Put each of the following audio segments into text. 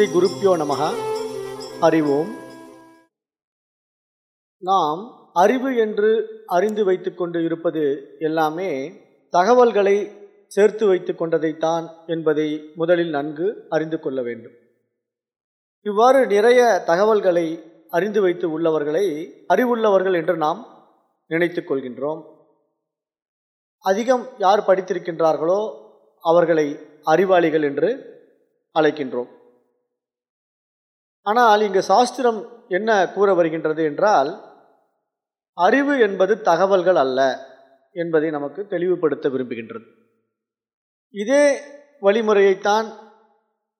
ஸ்ரீ குருப்பியோ நமக அறிவோம். நாம் அறிவு என்று அறிந்து வைத்துக்கொண்டு இருப்பது எல்லாமே தகவல்களை சேர்த்து வைத்து கொண்டதைத்தான் என்பதை முதலில் நன்கு அறிந்து கொள்ள வேண்டும். இவ்வாறு நிறைய தகவல்களை அறிந்து வைத்து உள்ளவர்களை அறிவுள்ளவர்கள் என்று நாம் நினைத்து கொள்கின்றோம். அதிகம் யார் படித்திருக்கின்றார்களோ அவர்களை அறிவாளிகள் என்று அழைக்கின்றோம். ஆனால் இங்கு சாஸ்திரம் என்ன கூற வருகின்றது என்றால் அறிவு என்பது தகவல்கள் அல்ல என்பதை நமக்கு தெளிவுபடுத்த விரும்புகின்றது. இதே வழிமுறையைத்தான்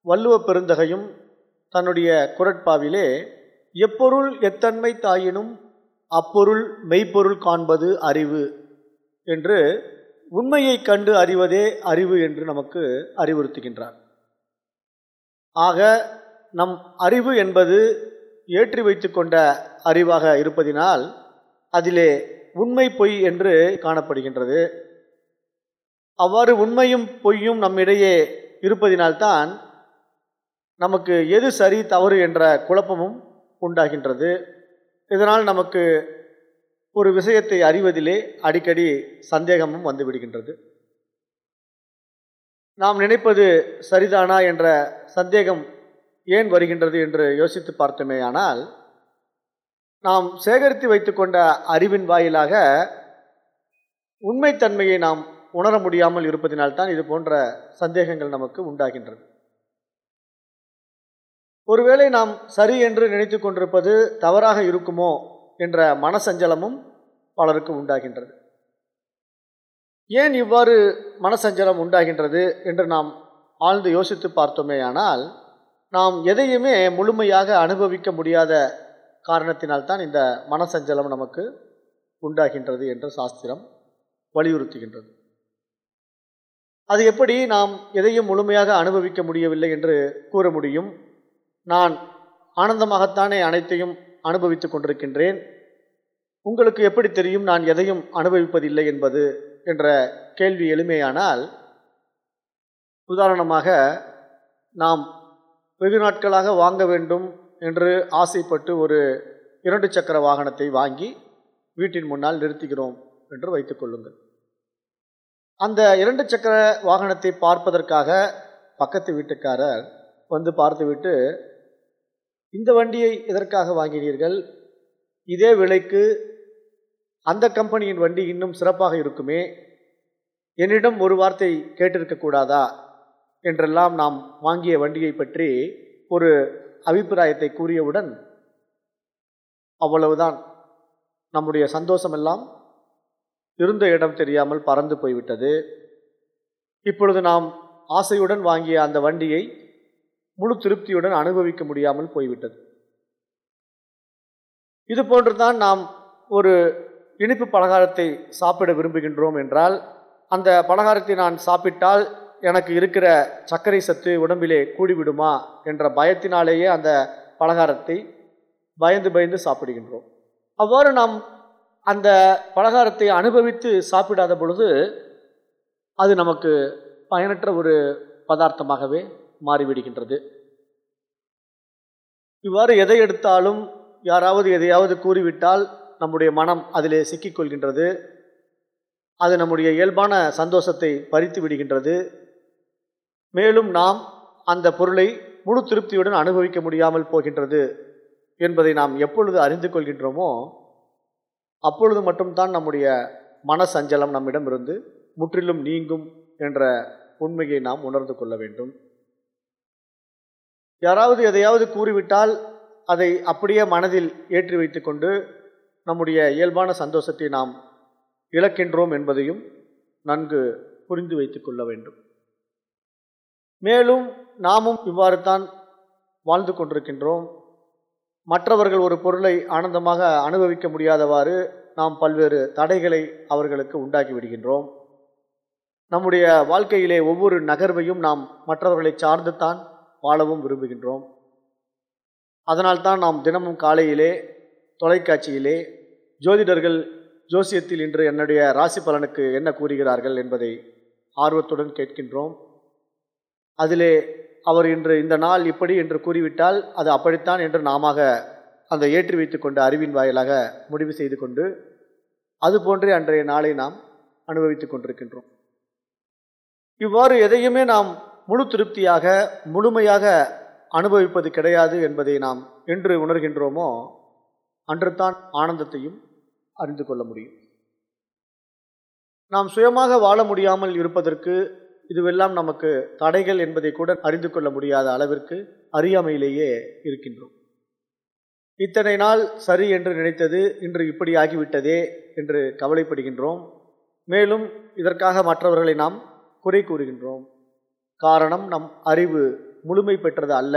வள்ளுவ பெருந்தகையும் தன்னுடைய குரட்பாவிலே எப்பொருள் எத்தன்மை தாயினும் அப்பொருள் மெய்ப்பொருள் காண்பது அறிவு என்று உண்மையை கண்டு அறிவதே அறிவு என்று நமக்கு அறிவுறுத்துகின்றார். ஆக நம் அறிவு என்பது ஏற்றி வைத்து கொண்ட அறிவாக இருப்பதினால் அதிலே உண்மை பொய் என்று காணப்படுகின்றது. அவ்வாறு உண்மையும் பொய்யும் நம்மிடையே இருப்பதினால்தான் நமக்கு எது சரி தவறு என்ற குழப்பமும் உண்டாகின்றது. இதனால் நமக்கு ஒரு விஷயத்தை அறிவதிலே அடிக்கடி சந்தேகமும் வந்துவிடுகின்றது நாம் நினைப்பது சரிதானா என்ற சந்தேகம் ஏன் வருகின்றது என்று யோசித்து பார்த்தோமேயானால் நாம் சேகரித்து வைத்துக்கொண்ட அறிவின் வாயிலாக உண்மைத்தன்மையை நாம் உணர முடியாமல் இருப்பதினால்தான் இது போன்ற சந்தேகங்கள் நமக்கு உண்டாகின்றது. ஒருவேளை நாம் சரி என்று நினைத்து கொண்டிருப்பது தவறாக இருக்குமோ என்ற மனசஞ்சலமும் பலருக்கு உண்டாகின்றது. ஏன் இவ்வாறு மனசஞ்சலம் உண்டாகின்றது என்று நாம் ஆழ்ந்து யோசித்து பார்த்தோமேயானால் நாம் எதையுமே முழுமையாக அனுபவிக்க முடியாத காரணத்தினால்தான் இந்த மனசஞ்சலம் நமக்கு உண்டாகின்றது என்று சாஸ்திரம் வலியுறுத்துகின்றது. அது எப்படி நாம் எதையும் முழுமையாக அனுபவிக்க முடியவில்லை என்று கூற முடியும்? நான் ஆனந்தமாகத்தானே அனைத்தையும் அனுபவித்து கொண்டிருக்கின்றேன். உங்களுக்கு எப்படி தெரியும் நான் எதையும் அனுபவிப்பதில்லை என்பது என்ற கேள்வி எளிமையானால் உதாரணமாக நாம் வெகு நாட்களாக வாங்க வேண்டும் என்று ஆசைப்பட்டு ஒரு இரண்டு சக்கர வாகனத்தை வாங்கி வீட்டின் முன்னால் நிறுத்துகிறோம் என்று வைத்துக்கொள்ளுங்கள் அந்த இரண்டு சக்கர வாகனத்தை பார்ப்பதற்காக பக்கத்து வீட்டுக்காரர் வந்து பார்த்துவிட்டு இந்த வண்டியை எதற்காக வாங்கினீர்கள்? இதே விலைக்கு அந்த கம்பெனியின் வண்டி இன்னும் சிறப்பாக இருக்குமே? என்னிடம் ஒரு வார்த்தை கேட்டிருக்க கூடாதா? என்றெல்லாம் நாம் வாங்கிய வண்டியை பற்றி ஒரு அபிப்பிராயத்தை கூறியவுடன் அவ்வளவுதான். நம்முடைய சந்தோஷமெல்லாம் இருந்த இடம் தெரியாமல் பறந்து போய்விட்டது. இப்பொழுது நாம் ஆசையுடன் வாங்கிய அந்த வண்டியை முழு திருப்தியுடன் அனுபவிக்க முடியாமல் போய்விட்டது. இது போன்றுதான் நாம் ஒரு இனிப்பு பலகாரத்தை சாப்பிட விரும்புகின்றோம் என்றால் அந்த பலகாரத்தை நான் சாப்பிட்டால் எனக்கு இருக்கிற சர்க்கரை சத்து உடம்பிலே கூடிவிடுமா என்ற பயத்தினாலேயே அந்த பலகாரத்தை பயந்து பயந்து சாப்பிடுகின்றோம். அவ்வாறு நாம் அந்த பலகாரத்தை அனுபவித்து சாப்பிடாத பொழுது அது நமக்கு பயனற்ற ஒரு பதார்த்தமாகவே மாறிவிடுகின்றது. இவ்வாறு எதை எடுத்தாலும் யாராவது எதையாவது கூறிவிட்டால் நம்முடைய மனம் அதிலே சிக்கிக்கொள்கின்றது அது நம்முடைய இயல்பான சந்தோஷத்தை பறித்து விடுகின்றது. மேலும் நாம் அந்த பொருளை முழு திருப்தியுடன் அனுபவிக்க முடியாமல் போகின்றது என்பதை நாம் எப்பொழுது அறிந்து கொள்கின்றோமோ அப்பொழுது மட்டும்தான் நம்முடைய மன சஞ்சலம் நம்மிடமிருந்து முற்றிலும் நீங்கும் என்ற உண்மையை நாம் உணர்ந்து கொள்ள வேண்டும். யாராவது எதையாவது கூறிவிட்டால் அதை அப்படியே மனதில் ஏற்றி வைத்துக்கொண்டு நம்முடைய இயல்பான சந்தோஷத்தை நாம் இழக்கின்றோம் என்பதையும் நன்கு புரிந்து வைத்து கொள்ள வேண்டும். மேலும் நாமும் இவ்வாறு தான் வாழ்ந்து கொண்டிருக்கின்றோம். மற்றவர்கள் ஒரு பொருளை ஆனந்தமாக அனுபவிக்க முடியாதவாறு நாம் பல்வேறு தடைகளை அவர்களுக்கு உண்டாக்கி விடுகின்றோம். நம்முடைய வாழ்க்கையிலே ஒவ்வொரு நகர்வையும் நாம் மற்றவர்களை சார்ந்து தான் வாழவும் விரும்புகின்றோம். அதனால்தான் நாம் தினமும் காலையிலே தொலைக்காட்சியிலே ஜோதிடர்கள் ஜோசியத்தில் இன்று என்னுடைய ராசி பலனுக்கு என்ன கூறுகிறார்கள் என்பதை ஆர்வத்துடன் கேட்கின்றோம். அதிலே அவர் இன்று இந்த நாள் இப்படி என்று கூறிவிட்டால் அது அப்படித்தான் என்று நாம அந்த ஏற்றி வைத்து கொண்டு அறிவின் வாயிலாக முடிவு செய்து கொண்டு அதுபோன்றே அன்றைய நாளை நாம் அனுபவித்து கொண்டிருக்கின்றோம். இவ்வாறு எதையுமே நாம் முழு திருப்தியாக முழுமையாக அனுபவிப்பது கிடையாது என்பதை நாம் என்று உணர்கின்றோமோ அன்று தான் ஆனந்தத்தையும் அறிந்து கொள்ள முடியும். நாம் சுயமாக வாழ முடியாமல் இருப்பதற்கு இதுவெல்லாம் நமக்கு தடைகள் என்பதை கூட அறிந்து கொள்ள முடியாத அளவிற்கு அறியாமையிலேயே இருக்கின்றோம். இத்தனை நாள் சரி என்று நினைத்தது இன்று இப்படி ஆகிவிட்டதே என்று கவலைப்படுகின்றோம். மேலும் இதற்காக மற்றவர்களை நாம் குறை கூறுகின்றோம். காரணம் நம் அறிவு முழுமை பெற்றது அல்ல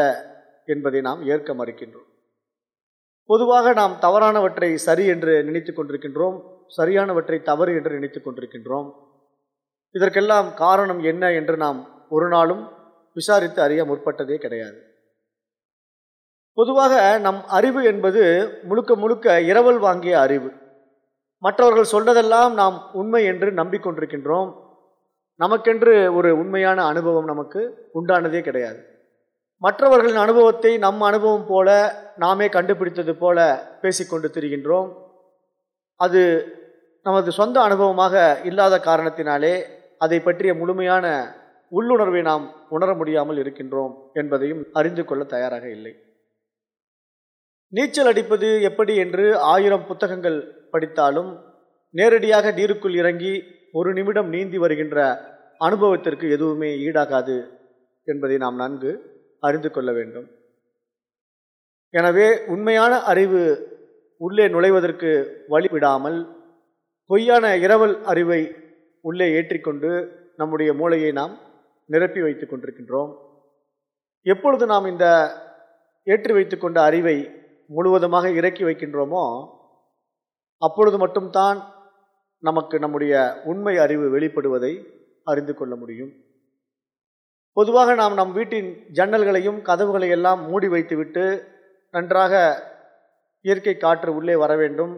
என்பதை நாம் ஏற்க மறுக்கின்றோம். பொதுவாக நாம் தவறானவற்றை சரி என்று நினைத்து கொண்டிருக்கின்றோம் சரியானவற்றை தவறு என்று நினைத்து கொண்டிருக்கின்றோம். இதற்கெல்லாம் காரணம் என்ன என்று நாம் ஒரு நாளும் விசாரித்து அறிய முற்பட்டதே கிடையாது. பொதுவாக நம் அறிவு என்பது முழுக்க முழுக்க இரவல் வாங்கிய அறிவு. மற்றவர்கள் சொன்னதெல்லாம் நாம் உண்மை என்று நம்பிக்கொண்டிருக்கின்றோம். நமக்கென்று ஒரு உண்மையான அனுபவம் நமக்கு உண்டானதே கிடையாது. மற்றவர்களின் அனுபவத்தை நம் அனுபவம் போல நாமே கண்டுபிடித்தது போல பேசிக்கொண்டு திரிகின்றோம். அது நமது சொந்த அனுபவமாக இல்லாத காரணத்தினாலே அதை பற்றிய முழுமையான உள்ளுணர்வை நாம் உணர முடியாமல் இருக்கின்றோம் என்பதையும் அறிந்து கொள்ள தயாராக இல்லை. நீச்சல் அடிப்பது எப்படி என்று ஆயிரம் புத்தகங்கள் படித்தாலும் நேரடியாக நீருக்குள் இறங்கி ஒரு நிமிடம் நீந்தி வருகின்ற அனுபவத்திற்கு எதுவுமே ஈடாகாது என்பதை நாம் நன்கு அறிந்து கொள்ள வேண்டும். எனவே உண்மையான அறிவு உள்ளே நுழைவதற்கு வழிவிடாமல் பொய்யான இரவல் அறிவை உள்ளே ஏற்றிக்கொண்டு நம்முடைய மூளையை நாம் நிரப்பி வைத்து கொண்டிருக்கின்றோம். எப்பொழுது நாம் இந்த ஏற்றி வைத்து கொண்ட அறிவை முழுவதுமாக இறக்கி வைக்கின்றோமோ அப்பொழுது மட்டும்தான் நமக்கு நம்முடைய உண்மை அறிவு வெளிப்படுவதை அறிந்து கொள்ள முடியும். பொதுவாக நாம் நம் வீட்டின் ஜன்னல்களையும் கதவுகளை எல்லாம் மூடி வைத்துவிட்டு நன்றாக இயற்கை காற்று உள்ளே வர வேண்டும்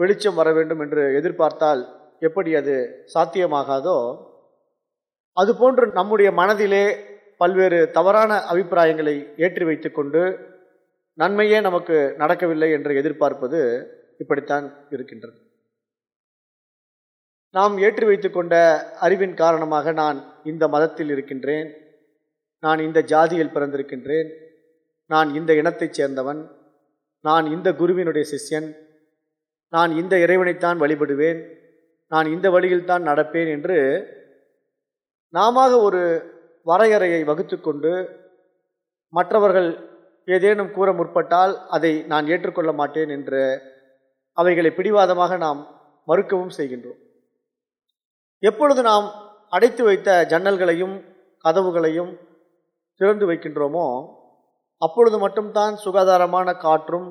வெளிச்சம் வர வேண்டும் என்று எதிர்பார்த்தால் எப்படி அது சாத்தியமாகாதோ அதுபோன்று நம்முடைய மனதிலே பல்வேறு தவறான அபிப்பிராயங்களை ஏற்றி வைத்துக்கொண்டு நன்மையே நமக்கு நடக்கவில்லை என்று எதிர்பார்ப்பது இப்படித்தான் இருக்கின்றது. நாம் ஏற்றி வைத்து கொண்ட அறிவின் காரணமாக நான் இந்த மதத்தில் இருக்கின்றேன் நான் இந்த ஜாதியில் பிறந்திருக்கின்றேன் நான் இந்த இனத்தைச் சேர்ந்தவன் நான் இந்த குருவினுடைய சிஷ்யன் நான் இந்த இறைவனைத்தான் வழிபடுவேன் நான் இந்த வழியில்தான் நடப்பேன் என்று நாம ஒரு வரையறையை வகுத்து கொண்டு மற்றவர்கள் ஏதேனும் கூற முற்பட்டால் அதை நான் ஏற்றுக்கொள்ள மாட்டேன் என்று அவைகளை பிடிவாதமாக நாம் மறுக்கவும் செய்கின்றோம். எப்பொழுது நாம் அடைத்து வைத்த ஜன்னல்களையும் கதவுகளையும் திறந்து வைக்கின்றோமோ அப்பொழுது மட்டும்தான் சுகாதாரமான காற்றும்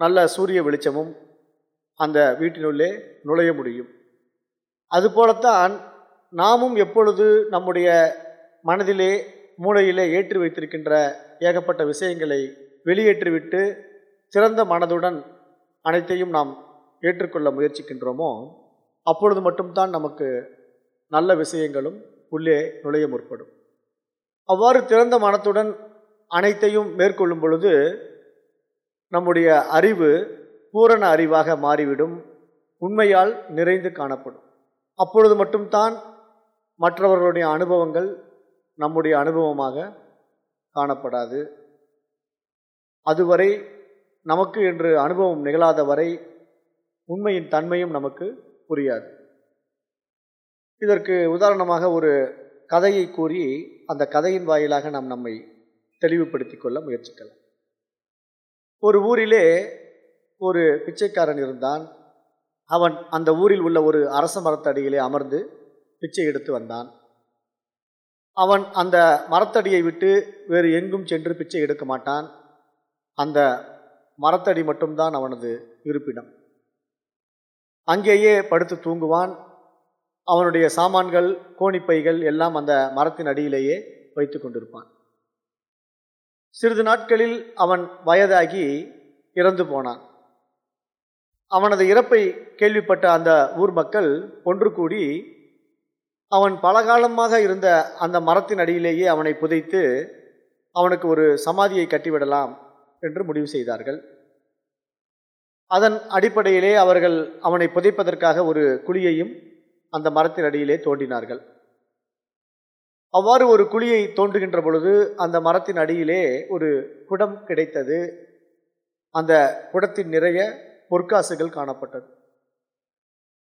நல்ல சூரிய வெளிச்சமும் அந்த வீட்டினுள்ளே நுழைய முடியும். அதுபோலத்தான் நாமும் எப்பொழுது நம்முடைய மனதிலே மூளையிலே ஏற்றி வைத்திருக்கின்ற ஏகப்பட்ட விஷயங்களை வெளியேற்றிவிட்டு சிறந்த மனதுடன் அனைத்தையும் நாம் ஏற்றுக்கொள்ள முயற்சிக்கின்றோமோ அப்பொழுது மட்டும்தான் நமக்கு நல்ல விஷயங்களும் உள்ளே நுழைய முற்படும். அவ்வாறு திறந்த மனத்துடன் அனைத்தையும் மேற்கொள்ளும் பொழுது நம்முடைய அறிவு பூரண அறிவாக மாறிவிடும் உண்மையால் நிறைந்து காணப்படும். அப்பொழுது மட்டும்தான் மற்றவர்களுடைய அனுபவங்கள் நம்முடைய அனுபவமாக காணப்படாது. அதுவரை நமக்கு என்று அனுபவம் நிகழாத வரை உண்மையின் தன்மையும் நமக்கு புரியாது. இதற்கு உதாரணமாக ஒரு கதையை கூறி அந்த கதையின் வாயிலாக நாம் நம்மை தெளிவுபடுத்தி கொள்ள முயற்சிக்கலாம். ஒரு ஊரிலே ஒரு பிச்சைக்காரன் இருந்தான். அவன் அந்த ஊரில் உள்ள ஒரு அரச மரத்தடியிலே அமர்ந்து பிச்சை எடுத்து வந்தான். அவன் அந்த மரத்தடியை விட்டு வேறு எங்கும் சென்று பிச்சை எடுக்க மாட்டான். அந்த மரத்தடி மட்டும்தான் அவனது இருப்பிடம். அங்கேயே படுத்து தூங்குவான். அவனுடைய சாமான்கள் கோணிப்பைகள் எல்லாம் அந்த மரத்தின் அடியிலேயே வைத்து கொண்டிருப்பான். சிறிது நாட்களில் அவன் வயதாகி இறந்து போனான். அவனது இறப்பை கேள்விப்பட்ட அந்த ஊர் மக்கள் ஒன்று கூடி அவன் பலகாலமாக இருந்த அந்த மரத்தின் அடியிலேயே அவனை புதைத்து அவனுக்கு ஒரு சமாதியை கட்டிவிடலாம் என்று முடிவு செய்தார்கள். அதன் அடிப்படையிலே அவர்கள் அவனை புதைப்பதற்காக ஒரு குழியையும் அந்த மரத்தின் அடியிலே தோண்டினார்கள். அவ்வாறு ஒரு குழியை தோண்டுகின்ற பொழுது அந்த மரத்தின் அடியிலே ஒரு குடம் கிடைத்தது. அந்த குடத்தின் நிறைய பொற்காசுகள் காணப்பட்டது.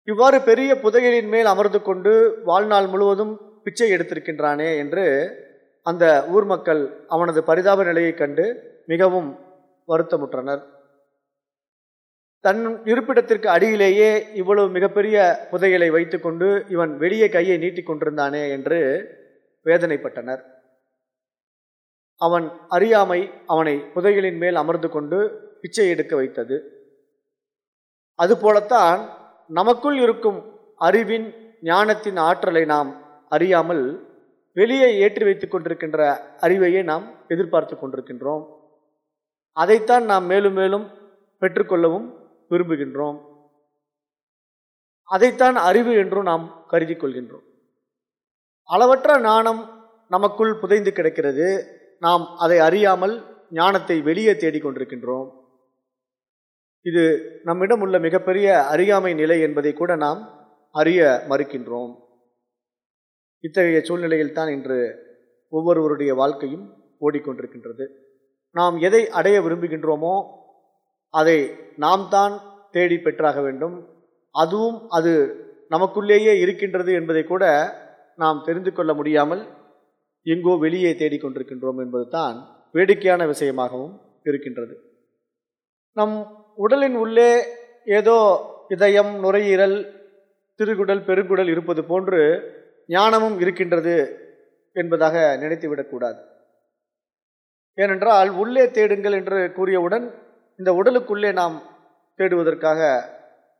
இவ்வாறு பெரிய புதையலின் மேல் அமர்ந்து கொண்டு வாழ்நாள் முழுவதும் பிச்சை எடுத்திருக்கின்றானே என்று அந்த ஊர் மக்கள் அவனது பரிதாப நிலையைக் கண்டு மிகவும் வருத்தமுற்றனர். தன் இருப்பிடத்திற்கு அடியிலேயே இவ்வளவு மிகப்பெரிய புதையலை வைத்துக்கொண்டு இவன் வெளியே கையை நீட்டிக் கொண்டிருந்தானே என்று வேதனைப்பட்டனர். அவன் அறியாமை அவனை புதைகளின் மேல் அமர்ந்து கொண்டு பிச்சை எடுக்க வைத்தது. அதுபோலத்தான் நமக்குள் இருக்கும் அறிவின் ஞானத்தின் ஆற்றலை நாம் அறியாமல் வெளியே ஏற்றி வைத்துக் கொண்டிருக்கின்ற அறிவையே நாம் எதிர்பார்த்து கொண்டிருக்கின்றோம். அதைத்தான் நாம் மேலும் மேலும் பெற்றுக்கொள்ளவும் விரும்புகின்றோம். அதைத்தான் அறிவு என்றும் நாம் கருதி கொள்கின்றோம். அளவற்ற ஞானம் நமக்குள் புதைந்து கிடக்கிறது. நாம் அதை அறியாமல் ஞானத்தை வெளியே தேடிக்கொண்டிருக்கின்றோம் இது நம்மிடம் உள்ள மிகப்பெரிய அறியாமை நிலை என்பதை கூட நாம் அறிய மறுக்கின்றோம். இத்தகைய சூழ்நிலையில் தான் இன்று ஒவ்வொருவருடைய வாழ்க்கையும் ஓடிக்கொண்டிருக்கின்றது. நாம் எதை அடைய விரும்புகின்றோமோ அதை நாம் தான் தேடி பெற்றாக வேண்டும். அதுவும் அது நமக்குள்ளேயே இருக்கின்றது என்பதை கூட நாம் தெரிந்து கொள்ள முடியாமல் எங்கோ வெளியே தேடிக்கொண்டிருக்கின்றோம் என்பது தான் வேடிக்கையான விஷயமாகவும் இருக்கின்றது. நம் உடலின் உள்ளே ஏதோ இதயம் நுரையீரல் திருகுடல் பெருங்குடல் இருப்பது போன்று ஞானமும் இருக்கின்றது என்பதாக நினைத்துவிடக்கூடாது ஏனென்றால் உள்ளே தேடுங்கள் என்று கூறியவுடன் இந்த உடலுக்குள்ளே நாம் தேடுவதற்காக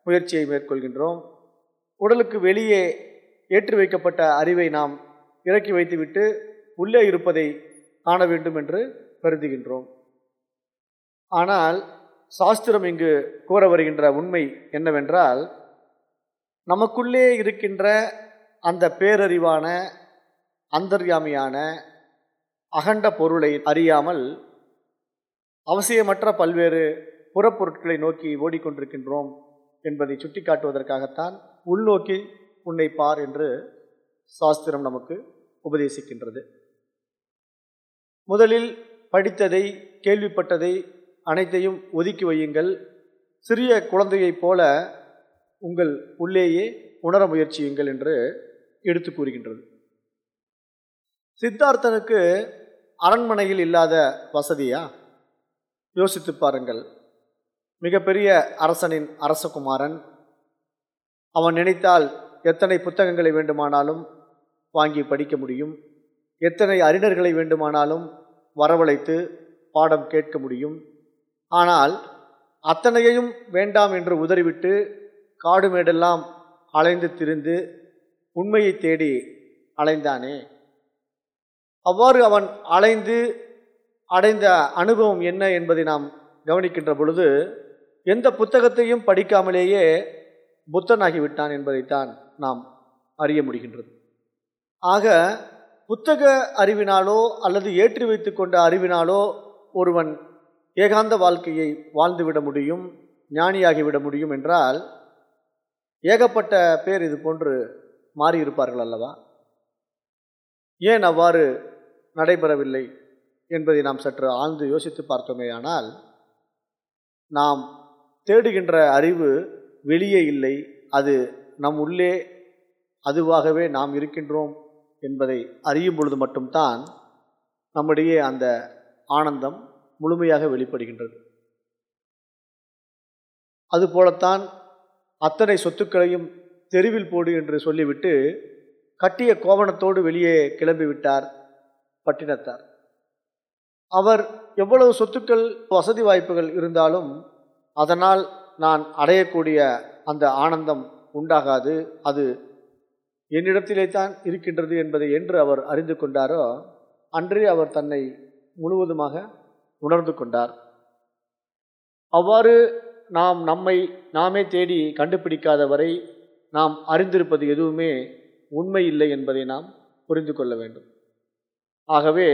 முயற்சியை மேற்கொள்கின்றோம். உடலுக்கு வெளியே ஏற்றி வைக்கப்பட்ட அறிவை நாம் இறக்கி வைத்துவிட்டு உள்ளே இருப்பதை காண வேண்டும் என்று கருதுகின்றோம். ஆனால் சாஸ்திரம் இங்கு கூற வருகின்ற உண்மை என்னவென்றால் நமக்குள்ளே இருக்கின்ற அந்த பேரறிவான அந்தர்யாமியான அகண்ட பொருளை அறியாமல் அவசியமற்ற பல்வேறு புறப்பொருட்களை நோக்கி ஓடிக்கொண்டிருக்கின்றோம் என்பதை சுட்டிக்காட்டுவதற்காகத்தான் உள்நோக்கி உன்னை பார் என்று சாஸ்திரம் நமக்கு உபதேசிக்கின்றது. முதலில் படித்ததை கேள்விப்பட்டதை அனைத்தையும் ஒதுக்கி வையுங்கள். சிறிய குழந்தையைப் போல உங்கள் உள்ளேயே உணர முயற்சியுங்கள் என்று எடுத்து கூறுகின்றது. சித்தார்த்தனுக்கு அரண்மனையில் இல்லாத வசதியா? யோசித்து பாருங்கள். மிகப்பெரிய அரசனின் அரசகுமாரன். அவன் நினைத்தால் எத்தனை புத்தகங்களை வேண்டுமானாலும் வாங்கி படிக்க முடியும். எத்தனை அறிஞர்களை வேண்டுமானாலும் வரவழைத்து பாடம் கேட்க முடியும். ஆனால் அத்தனையையும் வேண்டாம் என்று உதறிவிட்டு காடு மேடெல்லாம் அலைந்து திரிந்து உண்மையை தேடி அலைந்தானே. அவ்வாறு அவன் அலைந்து அடைந்த அனுபவம் என்ன என்பதை நாம் கவனிக்கின்ற பொழுது எந்த புத்தகத்தையும் படிக்காமலேயே புத்தனாகிவிட்டான் என்பதைத்தான் நாம் அறிய முடிகின்றது. ஆக புத்தக அறிவினாலோ அல்லது ஏற்றி வைத்து கொண்ட அறிவினாலோ ஒருவன் ஏகாந்த வாழ்க்கையை வாழ்ந்துவிட முடியும் ஞானியாகிவிட முடியும் என்றால் ஏகப்பட்ட பேர் இது போன்று மாறியிருப்பார்கள் அல்லவா? ஏன் அவ்வாறு நடைபெறவில்லை என்பதை நாம் சற்று ஆழ்ந்து யோசித்து பார்த்தோமேயானால் நாம் தேடுகின்ற அறிவு வெளியே இல்லை அது நம் உள்ளே அதுவாகவே நாம் இருக்கின்றோம் என்பதை அறியும் பொழுது மட்டும்தான் நம்முடைய அந்த ஆனந்தம் முழுமையாக வெளிப்படுகின்றது. அதுபோலத்தான் அத்தனை சொத்துக்களையும் தெருவில் போடு என்று சொல்லிவிட்டு கட்டிய கோவணத்தோடு வெளியே கிளம்பிவிட்டார் பட்டினத்தார். அவர் எவ்வளவு சொத்துக்கள் வசதி வாய்ப்புகள் இருந்தாலும் அதனால் நான் அடையக்கூடிய அந்த ஆனந்தம் உண்டாகாது. அது என்னிடத்திலே தான் இருக்கின்றது என்பதை என்று அவர் அறிந்து கொண்டாரோ அன்றே அவர் தன்னை முழுவதுமாக உணர்ந்து கொண்டார். அவ்வாறு நாம் நம்மை நாமே தேடி கண்டுபிடிக்காத வரை நாம் அறிந்திருப்பது எதுவுமே உண்மை இல்லை என்பதை நாம் புரிந்து கொள்ள வேண்டும். ஆகவே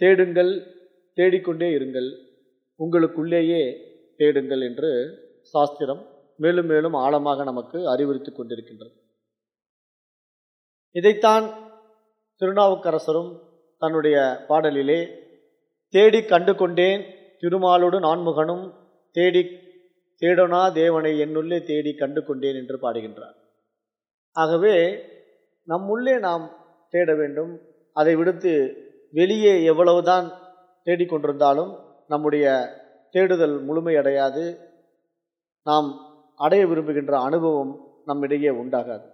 தேடுங்கள் தேடிக்கொண்டே இருங்கள். உங்களுக்குள்ளேயே தேடுங்கள் என்று சாஸ்திரம் மேலும் மேலும் ஆழமாக நமக்கு அறிவுறுத்தி கொண்டிருக்கின்றது. இதைத்தான் திருநாவுக்கரசரும் தன்னுடைய பாடலிலே தேடி கண்டு கொண்டேன் திருமாலோடு நான்முகனும் தேடி தேடனா தேவனை என்னுள்ளே தேடி கண்டு கொண்டேன் என்று பாடுகின்றார். ஆகவே நம்முள்ளே நாம் தேட வேண்டும். அதை விடுத்து வெளியே எவ்வளவுதான் தேடிக்கொண்டிருந்தாலும் நம்முடைய தேடுதல் முழுமையடையாது. நாம் அடைய விரும்புகின்ற அனுபவம் நம்மிடையே உண்டாகாது.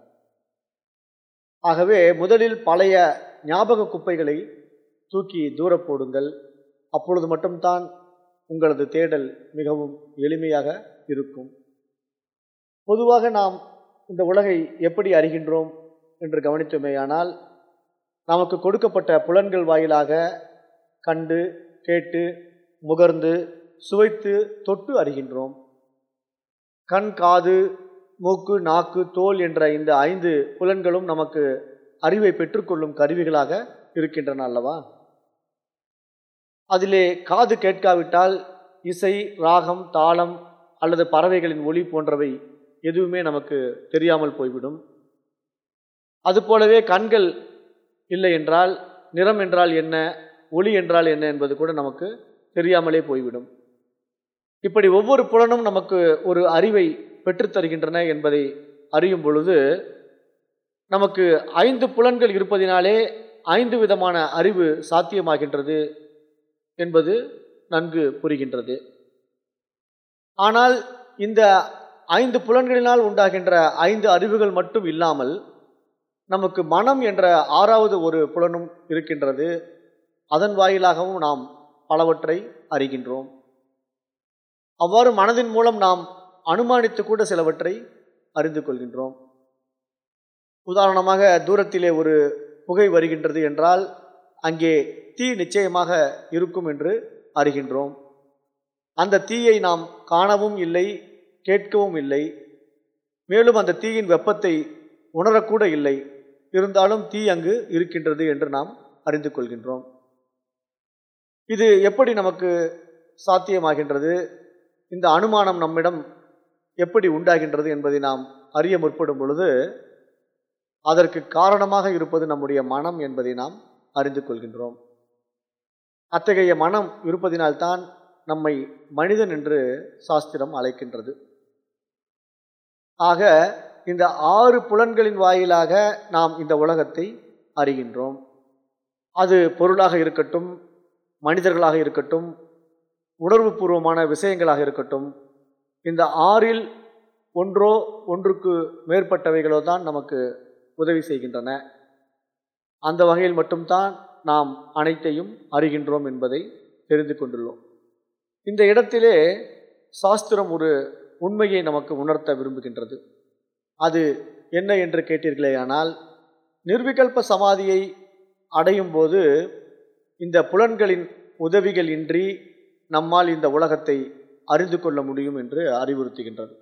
ஆகவே முதலில் பழைய ஞாபக குப்பைகளை தூக்கி தூர போடுங்கள். அப்பொழுது மட்டும்தான் உங்களது தேடல் மிகவும் எளிமையாக இருக்கும். பொதுவாக நாம் இந்த உலகை எப்படி அறிகின்றோம் என்று கவனித்தோமேயானால் நமக்கு கொடுக்கப்பட்ட புலன்கள் வாயிலாக கண்டு கேட்டு முகர்ந்து சுவைத்து தொட்டு அறிகின்றோம். கண் காது மூக்கு நாக்கு தோல் என்ற இந்த ஐந்து புலன்களும் நமக்கு அறிவை பெற்றுக்கொள்ளும் கருவிகளாக இருக்கின்றன அல்லவா? அதிலே காது கேட்காவிட்டால் இசை ராகம் தாளம் அல்லது பறவைகளின் ஒளி போன்றவை எதுவுமே நமக்கு தெரியாமல் போய்விடும். அதுபோலவே கண்கள் இல்லை என்றால் நிறம் என்றால் என்ன ஒளி என்றால் என்ன என்பது கூட நமக்கு தெரியாமலே போய்விடும். இப்படி ஒவ்வொரு புலனும் நமக்கு ஒரு அறிவை பெற்றுத்தருகின்றன என்பதை அறியும் பொழுது நமக்கு ஐந்து புலன்கள் இருப்பதினாலே ஐந்து விதமான அறிவு சாத்தியமாகின்றது என்பது நன்கு புரிகின்றது. ஆனால் இந்த ஐந்து புலன்களினால் உண்டாகின்ற ஐந்து அறிவுகள் மட்டும் இல்லாமல் நமக்கு மனம் என்ற ஆறாவது ஒரு புலனும் இருக்கின்றது. அதன் வாயிலாகவும் நாம் பலவற்றை அறிகின்றோம். அவ்வாறு மனதின் மூலம் நாம் அனுமானித்து கூட சிலவற்றை அறிந்து கொள்கின்றோம். உதாரணமாக தூரத்திலே ஒரு புகை வருகின்றது என்றால் அங்கே தீ நிச்சயமாக இருக்கும் என்று அறிகின்றோம். அந்த தீயை நாம் காணவும் இல்லை கேட்கவும் இல்லை. மேலும் அந்த தீயின் வெப்பத்தை உணரக்கூட இல்லை. இருந்தாலும் தீ அங்கு இருக்கின்றது என்று நாம் அறிந்து கொள்கின்றோம். இது எப்படி நமக்கு சாத்தியமாகின்றது? இந்த அனுமானம் நம்மிடம் எப்படி உண்டாகின்றது என்பதை நாம் அறிய முற்படும் பொழுது அதற்கு காரணமாக இருப்பது நம்முடைய மனம் என்பதை நாம் அறிந்து கொள்கின்றோம் அத்தகைய மனம் இருப்பதினால்தான் நம்மை மனிதன் என்று சாஸ்திரம் அழைக்கின்றது. ஆக இந்த ஆறு புலன்களின் வாயிலாக நாம் இந்த உலகத்தை அறிகின்றோம். அது பொருளாக இருக்கட்டும் மனிதர்களாக இருக்கட்டும் உணர்வுபூர்வமான விஷயங்களாக இருக்கட்டும் இந்த ஆறில் ஒன்றோ ஒன்றுக்கு மேற்பட்டவைகளோ தான் நமக்கு உதவி செய்கின்றன. அந்த வகையில் மட்டும்தான் நாம் அனைத்தையும் அறிகின்றோம் என்பதை தெரிந்து கொண்டுள்ளோம். இந்த இடத்திலே சாஸ்திரம் ஒரு உண்மையை நமக்கு உணர்த்த விரும்புகின்றது. அது என்ன என்று கேட்டீர்களேயானால் நிர்விகல்ப சமாதியை அடையும் போது இந்த புலன்களின் உதவிகள் இன்றி நம்மால் இந்த உலகத்தை அறிந்து கொள்ள முடியும் என்று அறிவுறுத்துகின்றது.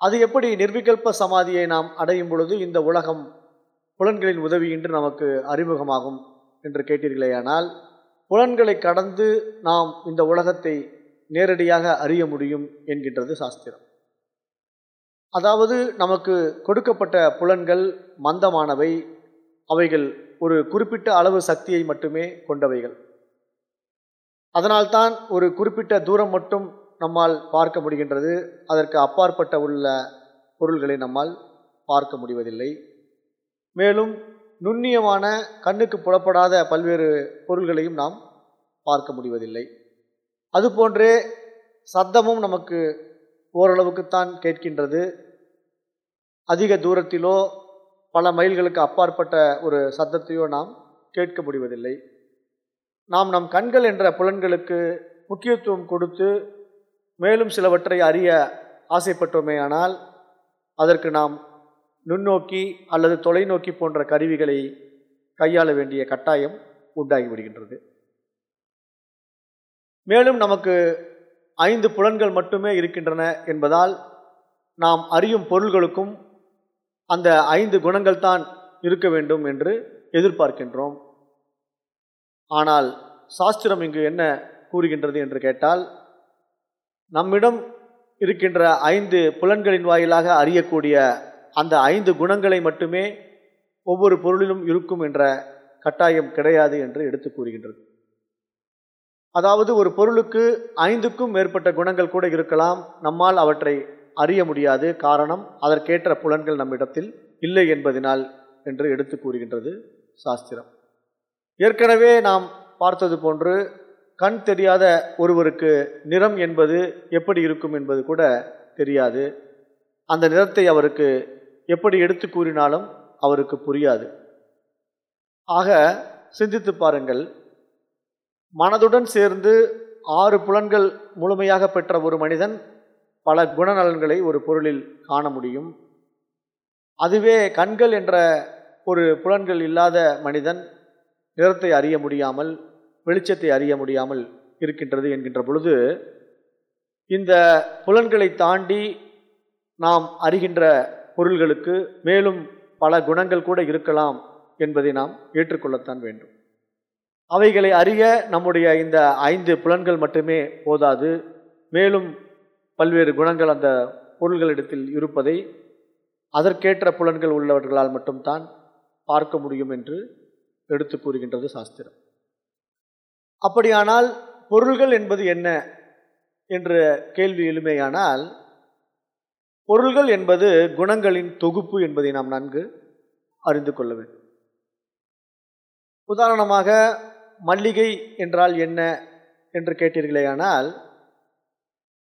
அது எப்படி நிர்விகல்ப சமாதியை நாம் அடையும் பொழுது இந்த உலகம் புலன்களின் உதவியின்றி நமக்கு அறிமுகமாகும் என்று கேட்டீர்களேயானால் புலன்களை கடந்து நாம் இந்த உலகத்தை நேரடியாக அறிய முடியும் என்கின்றது சாஸ்திரம். அதாவது நமக்கு கொடுக்கப்பட்ட புலன்கள் மந்தமானவை அவைகள் ஒரு குறிப்பிட்ட அளவு சக்தியை மட்டுமே கொண்டவைகள். அதனால்தான் ஒரு குறிப்பிட்ட தூரம் மட்டும் நம்மால் பார்க்க முடிகின்றது அதற்கு அப்பாற்பட்ட உள்ள பொருள்களை நம்மால் பார்க்க முடிவதில்லை. மேலும் நுண்ணியமான கண்ணுக்கு புலப்படாத பல்வேறு பொருள்களையும் நாம் பார்க்க முடிவதில்லை. அதுபோன்றே சத்தமும் நமக்கு ஓரளவுக்குத்தான் கேட்கின்றது. அதிக தூரத்திலோ பல மைல்களுக்கு அப்பாற்பட்ட ஒரு சத்தத்தையோ நாம் கேட்க முடிவதில்லை. நாம் நம் கண்கள் என்ற புலன்களுக்கு முக்கியத்துவம் கொடுத்து மேலும் சிலவற்றை அறிய ஆசைப்பட்டோமே ஆனால் அதற்கு நாம் நுண்ணோக்கி அல்லது தொலைநோக்கி போன்ற கருவிகளை கையாள வேண்டிய கட்டாயம் உண்டாகிவிடுகின்றது மேலும் நமக்கு ஐந்து புலன்கள் மட்டுமே இருக்கின்றன என்பதால் நாம் அறியும் பொருள்களுக்கும் அந்த ஐந்து குணங்கள் தான் இருக்க வேண்டும் என்று எதிர்பார்க்கின்றோம். ஆனால் சாஸ்திரம் இங்கு என்ன கூறுகின்றது என்று கேட்டால் நம்மிடம் இருக்கின்ற ஐந்து புலன்களின் வாயிலாக அறியக்கூடிய அந்த ஐந்து குணங்களை மட்டுமே ஒவ்வொரு பொருளிலும் இருக்கும் என்ற கட்டாயம் கிடையாது என்று எடுத்து கூறுகின்றது. அதாவது ஒரு பொருளுக்கு ஐந்துக்கும் மேற்பட்ட குணங்கள் கூட இருக்கலாம். நம்மால் அவற்றை அறிய முடியாது. காரணம் அதற்கேற்ற புலன்கள் நம்மிடத்தில் இல்லை என்பதனால் என்று எடுத்து கூறுகின்றது சாஸ்திரம். ஏற்கனவே நாம் பார்த்தது போன்று கண் தெரியாத ஒருவருக்கு நிறம் என்பது எப்படி இருக்கும் என்பது கூட தெரியாது. அந்த நிறத்தை அவருக்கு எப்படி எடுத்து கூறினாலும் அவருக்கு புரியாது. ஆக சிந்தித்து பாருங்கள். மனதுடன் சேர்ந்து ஆறு புலன்கள் முழுமையாக பெற்ற ஒரு மனிதன் பல குணநலன்களை ஒரு பொருளில் காண முடியும். அதுவே கண்கள் என்ற ஒரு புலன்கள் இல்லாத மனிதன் நிறத்தை அறிய முடியாமல் வெளிச்சத்தை அறிய முடியாமல் இருக்கின்றது என்கின்ற பொழுது இந்த புலன்களை தாண்டி நாம் அறிகின்ற பொருள்களுக்கு மேலும் பல குணங்கள் கூட இருக்கலாம் என்பதை நாம் ஏற்றுக்கொள்ளத்தான் வேண்டும். அவைகளை அறிய நம்முடைய இந்த ஐந்து புலன்கள் மட்டுமே போதாது. மேலும் பல்வேறு குணங்கள் அந்த பொருள்களிடத்தில் இருப்பதை அதற்கேற்ற புலன்கள் உள்ளவர்களால் மட்டும்தான் பார்க்க முடியும் என்று எடுத்து கூறுகின்றது சாஸ்திரம். அப்படியானால் பொருள்கள் என்பது என்ன? என்ற கேள்வி எளிமையானால் பொருள்கள் என்பது குணங்களின் தொகுப்பு என்பதை நாம் நன்கு அறிந்து கொள்ள வேண்டும். உதாரணமாக மல்லிகை என்றால் என்ன என்று கேட்டீர்களேயானால்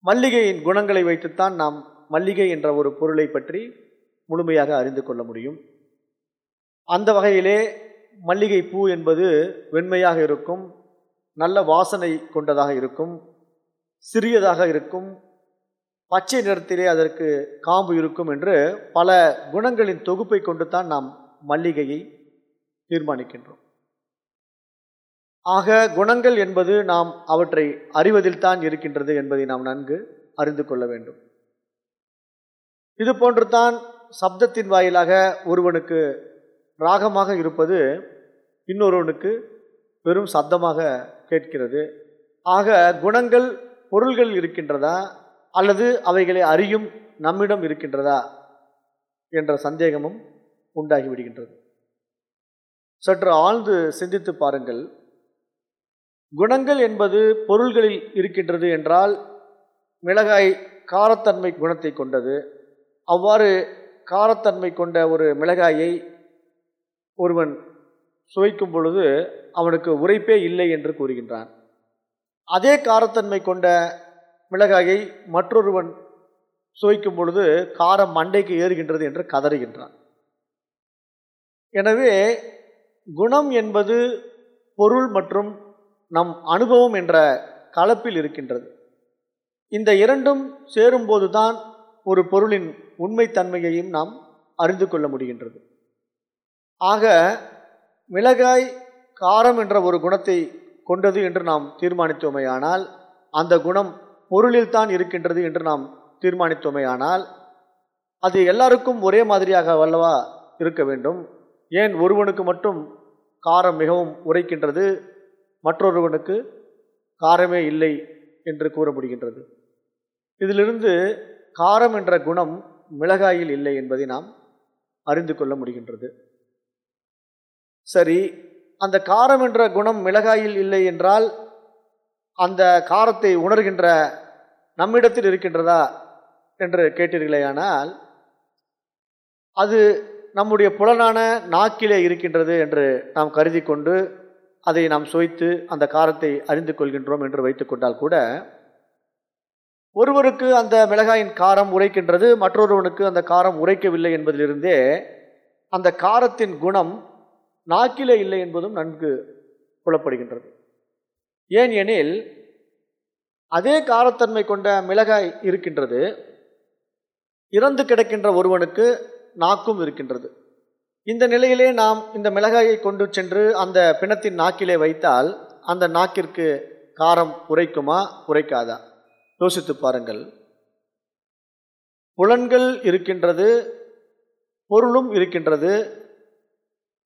மல்லிகையின் குணங்களை வைத்துத்தான் நாம் மல்லிகை என்ற ஒரு பொருளை பற்றி முழுமையாக அறிந்து கொள்ள முடியும். அந்த வகையிலே மல்லிகை பூ என்பது வெண்மையாக இருக்கும் நல்ல வாசனை கொண்டதாக இருக்கும் சிறியதாக இருக்கும் பச்சை நிறத்திலே அதற்கு காம்பு இருக்கும் என்று பல குணங்களின் தொகுப்பை கொண்டு தான் நாம் மல்லிகையை தீர்மானிக்கின்றோம். ஆக குணங்கள் என்பது நாம் அவற்றை அறிவதில் தான் இருக்கின்றது என்பதை நாம் நன்கு அறிந்து கொள்ள வேண்டும். இது போன்று தான் சப்தத்தின் வாயிலாக ஒருவனுக்கு ராகமாக இருப்பது இன்னொருவனுக்கு வெறும் சப்தமாக கேட்கிறது. ஆக குணங்கள் பொருள்கள் இருக்கின்றதா? அல்லது அவைகளை அறியும் நம்மிடம் இருக்கின்றதா என்ற சந்தேகமும் உண்டாகிவிடுகின்றது சற்று ஆழ்ந்து சிந்தித்து பாருங்கள். குணங்கள் என்பது பொருள்களில் இருக்கின்றது என்றால் மிளகாய் காரத்தன்மை குணத்தை கொண்டது. அவ்வாறு காரத்தன்மை கொண்ட ஒரு மிளகாயை ஒருவன் சுவைக்கும் பொழுது அவனுக்கு உரைப்பே இல்லை என்று கூறுகின்றான். அதே காரத்தன்மை கொண்ட மிளகாயை மற்றொருவன் சுவைக்கும் பொழுது காரம் மண்டைக்கு ஏறுகின்றது என்று கதறுகின்றான். எனவே குணம் என்பது பொருள் மற்றும் நம் அனுபவம் என்ற கலப்பில் இருக்கின்றது. இந்த இரண்டும் சேரும்போது தான் ஒரு பொருளின் உண்மைத்தன்மையையும் நாம் அறிந்து கொள்ள முடிகின்றது. ஆக மிளகாய் காரம் என்ற ஒரு குணத்தை கொண்டது என்று நாம் தீர்மானித்தோமேயானால் அந்த குணம் பொருளில்தான் இருக்கின்றது என்று நாம் தீர்மானித்தோமேயானால் அது எல்லாருக்கும் ஒரே மாதிரியாக வல்லவா இருக்க வேண்டும்? ஏன் ஒருவனுக்கு மட்டும் காரம் மிகவும் உரைக்கின்றது மற்றொருவனுக்கு காரமே இல்லை என்று கூற முடிகின்றது? இதிலிருந்து காரம் என்ற குணம் மிளகாயில் இல்லை என்பதை நாம் அறிந்து கொள்ள முடிகின்றது. சரி அந்த காரம் என்ற குணம் மிளகாயில் இல்லை என்றால் அந்த காரத்தை உணர்கின்ற நம்மிடத்தில் இருக்கின்றதா என்று கேட்டீர்களேயானால் அது நம்முடைய புலனான நாக்கிலே இருக்கின்றது என்று நாம் கருதி கொண்டு அதை நாம் சுவைத்து அந்த காரத்தை அறிந்து கொள்கின்றோம் என்று வைத்துக்கொண்டால் கூட ஒருவருக்கு அந்த மிளகாயின் காரம் உரைக்கின்றது மற்றொருவனுக்கு அந்த காரம் உரைக்கவில்லை என்பதிலிருந்தே அந்த காரத்தின் குணம் நாக்கிலே இல்லை என்பதும் நன்கு புலப்படுகின்றது. ஏன் எனில் அதே காரத்தன்மை கொண்ட மிளகாய் இருக்கின்றது. இறந்து கிடக்கின்ற ஒருவனுக்கு நாக்கும் இருக்கின்றது. இந்த நிலையிலே நாம் இந்த மிளகாயை கொண்டு சென்று அந்த பிணத்தின் நாக்கிலே வைத்தால் அந்த நாக்கிற்கு காரம் உரைக்குமா உரைக்காதா? யோசித்து பாருங்கள். புலன்கள் இருக்கின்றது பொருளும் இருக்கின்றது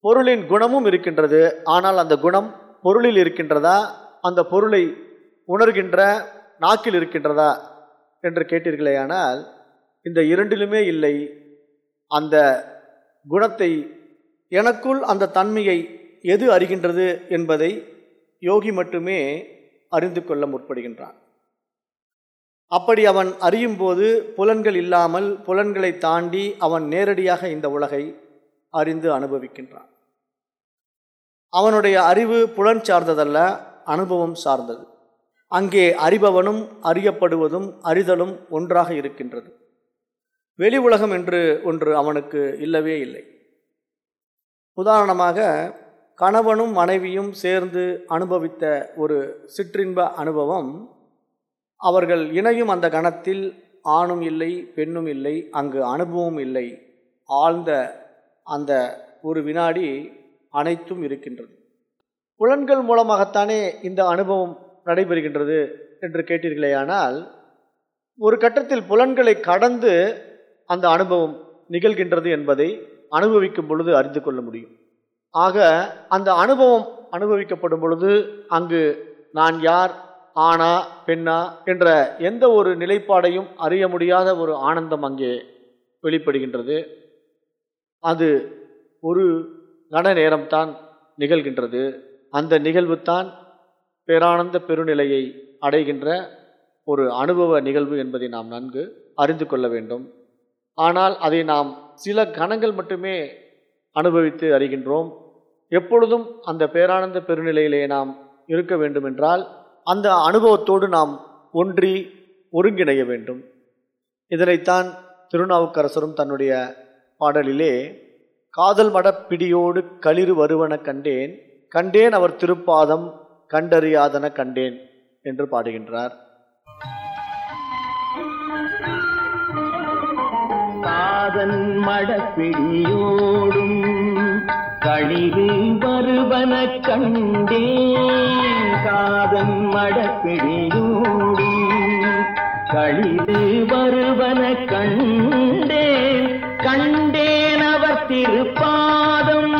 பொருளின் குணமும் இருக்கின்றது. ஆனால் அந்த குணம் பொருளில் இருக்கின்றதா? அந்த பொருளை உணர்கின்ற நாக்கில் இருக்கின்றதா என்று கேட்டீர்களேயானால் இந்த இரண்டிலுமே இல்லை. அந்த குணத்தை எனக்குள் அந்த தன்மையை எது அறிகின்றது என்பதை யோகி மட்டுமே அறிந்து கொள்ள முற்படுகின்றான். அப்படி அவன் அறியும் போது புலன்கள் இல்லாமல் புலன்களை தாண்டி அவன் நேரடியாக இந்த உலகை அறிந்து அனுபவிக்கின்றான். அவனுடைய அறிவு புலன் சார்ந்ததல்ல அனுபவம் சார்ந்தது. அங்கே அறிபவனும் அறியப்படுவதும் அறிதலும் ஒன்றாக இருக்கின்றது. வெளி உலகம் என்று ஒன்று அவனுக்கு இல்லவே இல்லை. உதாரணமாக கணவனும் மனைவியும் சேர்ந்து அனுபவித்த ஒரு சிற்றின்ப அனுபவம் அவர்கள் இணையும் அந்த கணத்தில் ஆணும் இல்லை பெண்ணும் இல்லை அங்கு அனுபவம் இல்லை ஆழ்ந்த அந்த ஒரு வினாடி அனைத்தும் இருக்கின்றது. புலன்கள் மூலமாகத்தானே இந்த அனுபவம் நடைபெறுகின்றது என்று கேட்டீர்களேயானால் ஒரு கட்டத்தில் புலன்களை கடந்து அந்த அனுபவம் நிகழ்கின்றது என்பதை அனுபவிக்கும் பொழுது அறிந்து கொள்ள முடியும். ஆக அந்த அனுபவம் அனுபவிக்கப்படும் பொழுது அங்கு நான் யார் ஆனா பெண்ணா என்ற எந்த ஒரு நிலைப்பாடையும் அறிய முடியாத ஒரு ஆனந்தம் அங்கே வெளிப்படுகின்றது. அது ஒரு கன நேரம்தான் நிகழ்கின்றது. அந்த நிகழ்வு தான் பேரானந்த பெருநிலையை அடைகின்ற ஒரு அனுபவ நிகழ்வு என்பதை நாம் நன்கு அறிந்து கொள்ள வேண்டும். ஆனால் அதை நாம் சில கணங்கள் மட்டுமே அனுபவித்து அறிகின்றோம். எப்பொழுதும் அந்த பேரானந்த பெருநிலையிலே நாம் இருக்க வேண்டுமென்றால் அந்த அனுபவத்தோடு நாம் ஒன்றி ஒருங்கிணைய வேண்டும். இதனைத்தான் திருநாவுக்கரசரும் தன்னுடைய பாடலிலே காதல் மடப்பிடியோடு களிறு வருவன கண்டேன். கண்டேன் அவர் திருப்பாதம் கண்டறியாதன கண்டேன் என்று பாடுகின்றார். காதன் மடப்பிடியோடும் கழிவில் வருவன கண்டேன் காதன் மடப்பிடியோடும் கழிவில் வருவன கண்டேன் கண்டேன் அவர் திருப்பாதம்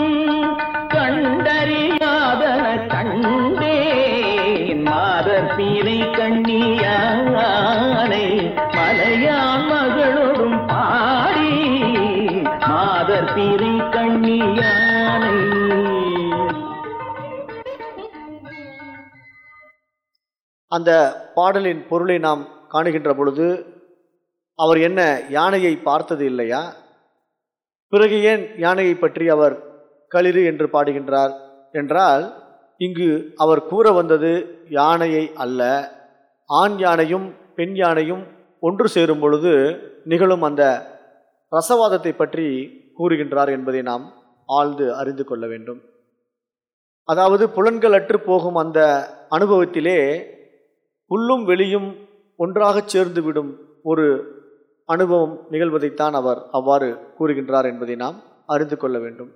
அந்த பாடலின் பொருளை நாம் காணுகின்ற பொழுது அவர் என்ன யானையை பார்த்தது இல்லையா? பிறகு ஏன் யானையை பற்றி அவர் களிறு என்று பாடுகின்றார் என்றால் இங்கு அவர் கூற வந்தது யானையை அல்ல ஆண் யானையும் பெண் யானையும் ஒன்று சேரும் பொழுது நிகழும் அந்த ரசவாதத்தை பற்றி கூறுகின்றார் என்பதை நாம் ஆழ்ந்து அறிந்து கொள்ள வேண்டும். அதாவது புலன்கள் அற்று போகும் அந்த அனுபவத்திலே உள்ளும் வெளியும் ஒன்றாகச் சேர்ந்துவிடும் ஒரு அனுபவம் நிகழ்வதைத்தான் அவர் அவ்வாறு கூறுகின்றார் என்பதை நாம் அறிந்து கொள்ள வேண்டும்.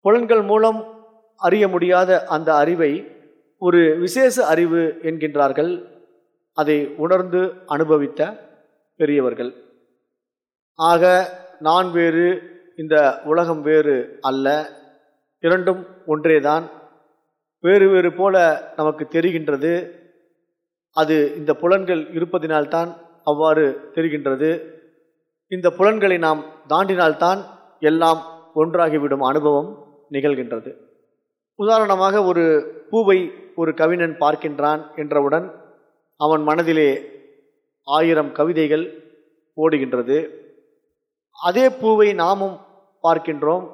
புலன்கள் மூலம் அறிய முடியாத அந்த அறிவை ஒரு விசேஷ அறிவு என்கின்றார்கள். அதை உணர்ந்து அனுபவித்த பெரியவர்கள். ஆக நான் வேறு இந்த உலகம் வேறு அல்ல. இரண்டும் ஒன்றேதான். வேறு வேறு போல நமக்கு தெரிகின்றது. அது இந்த புலன்கள் இருப்பதினால்தான் அவ்வாறு தெரிகின்றது. இந்த புலன்களை நாம் தாண்டினால்தான் எல்லாம் ஒன்றாகிவிடும் அனுபவம் நிகழ்கின்றது. உதாரணமாக ஒரு பூவை ஒரு கவிஞன் பார்க்கின்றான் என்றவுடன் அவன் மனதிலே ஆயிரம் கவிதைகள் ஓடுகின்றது. அதே பூவை நாமும் பார்க்கின்றோம்.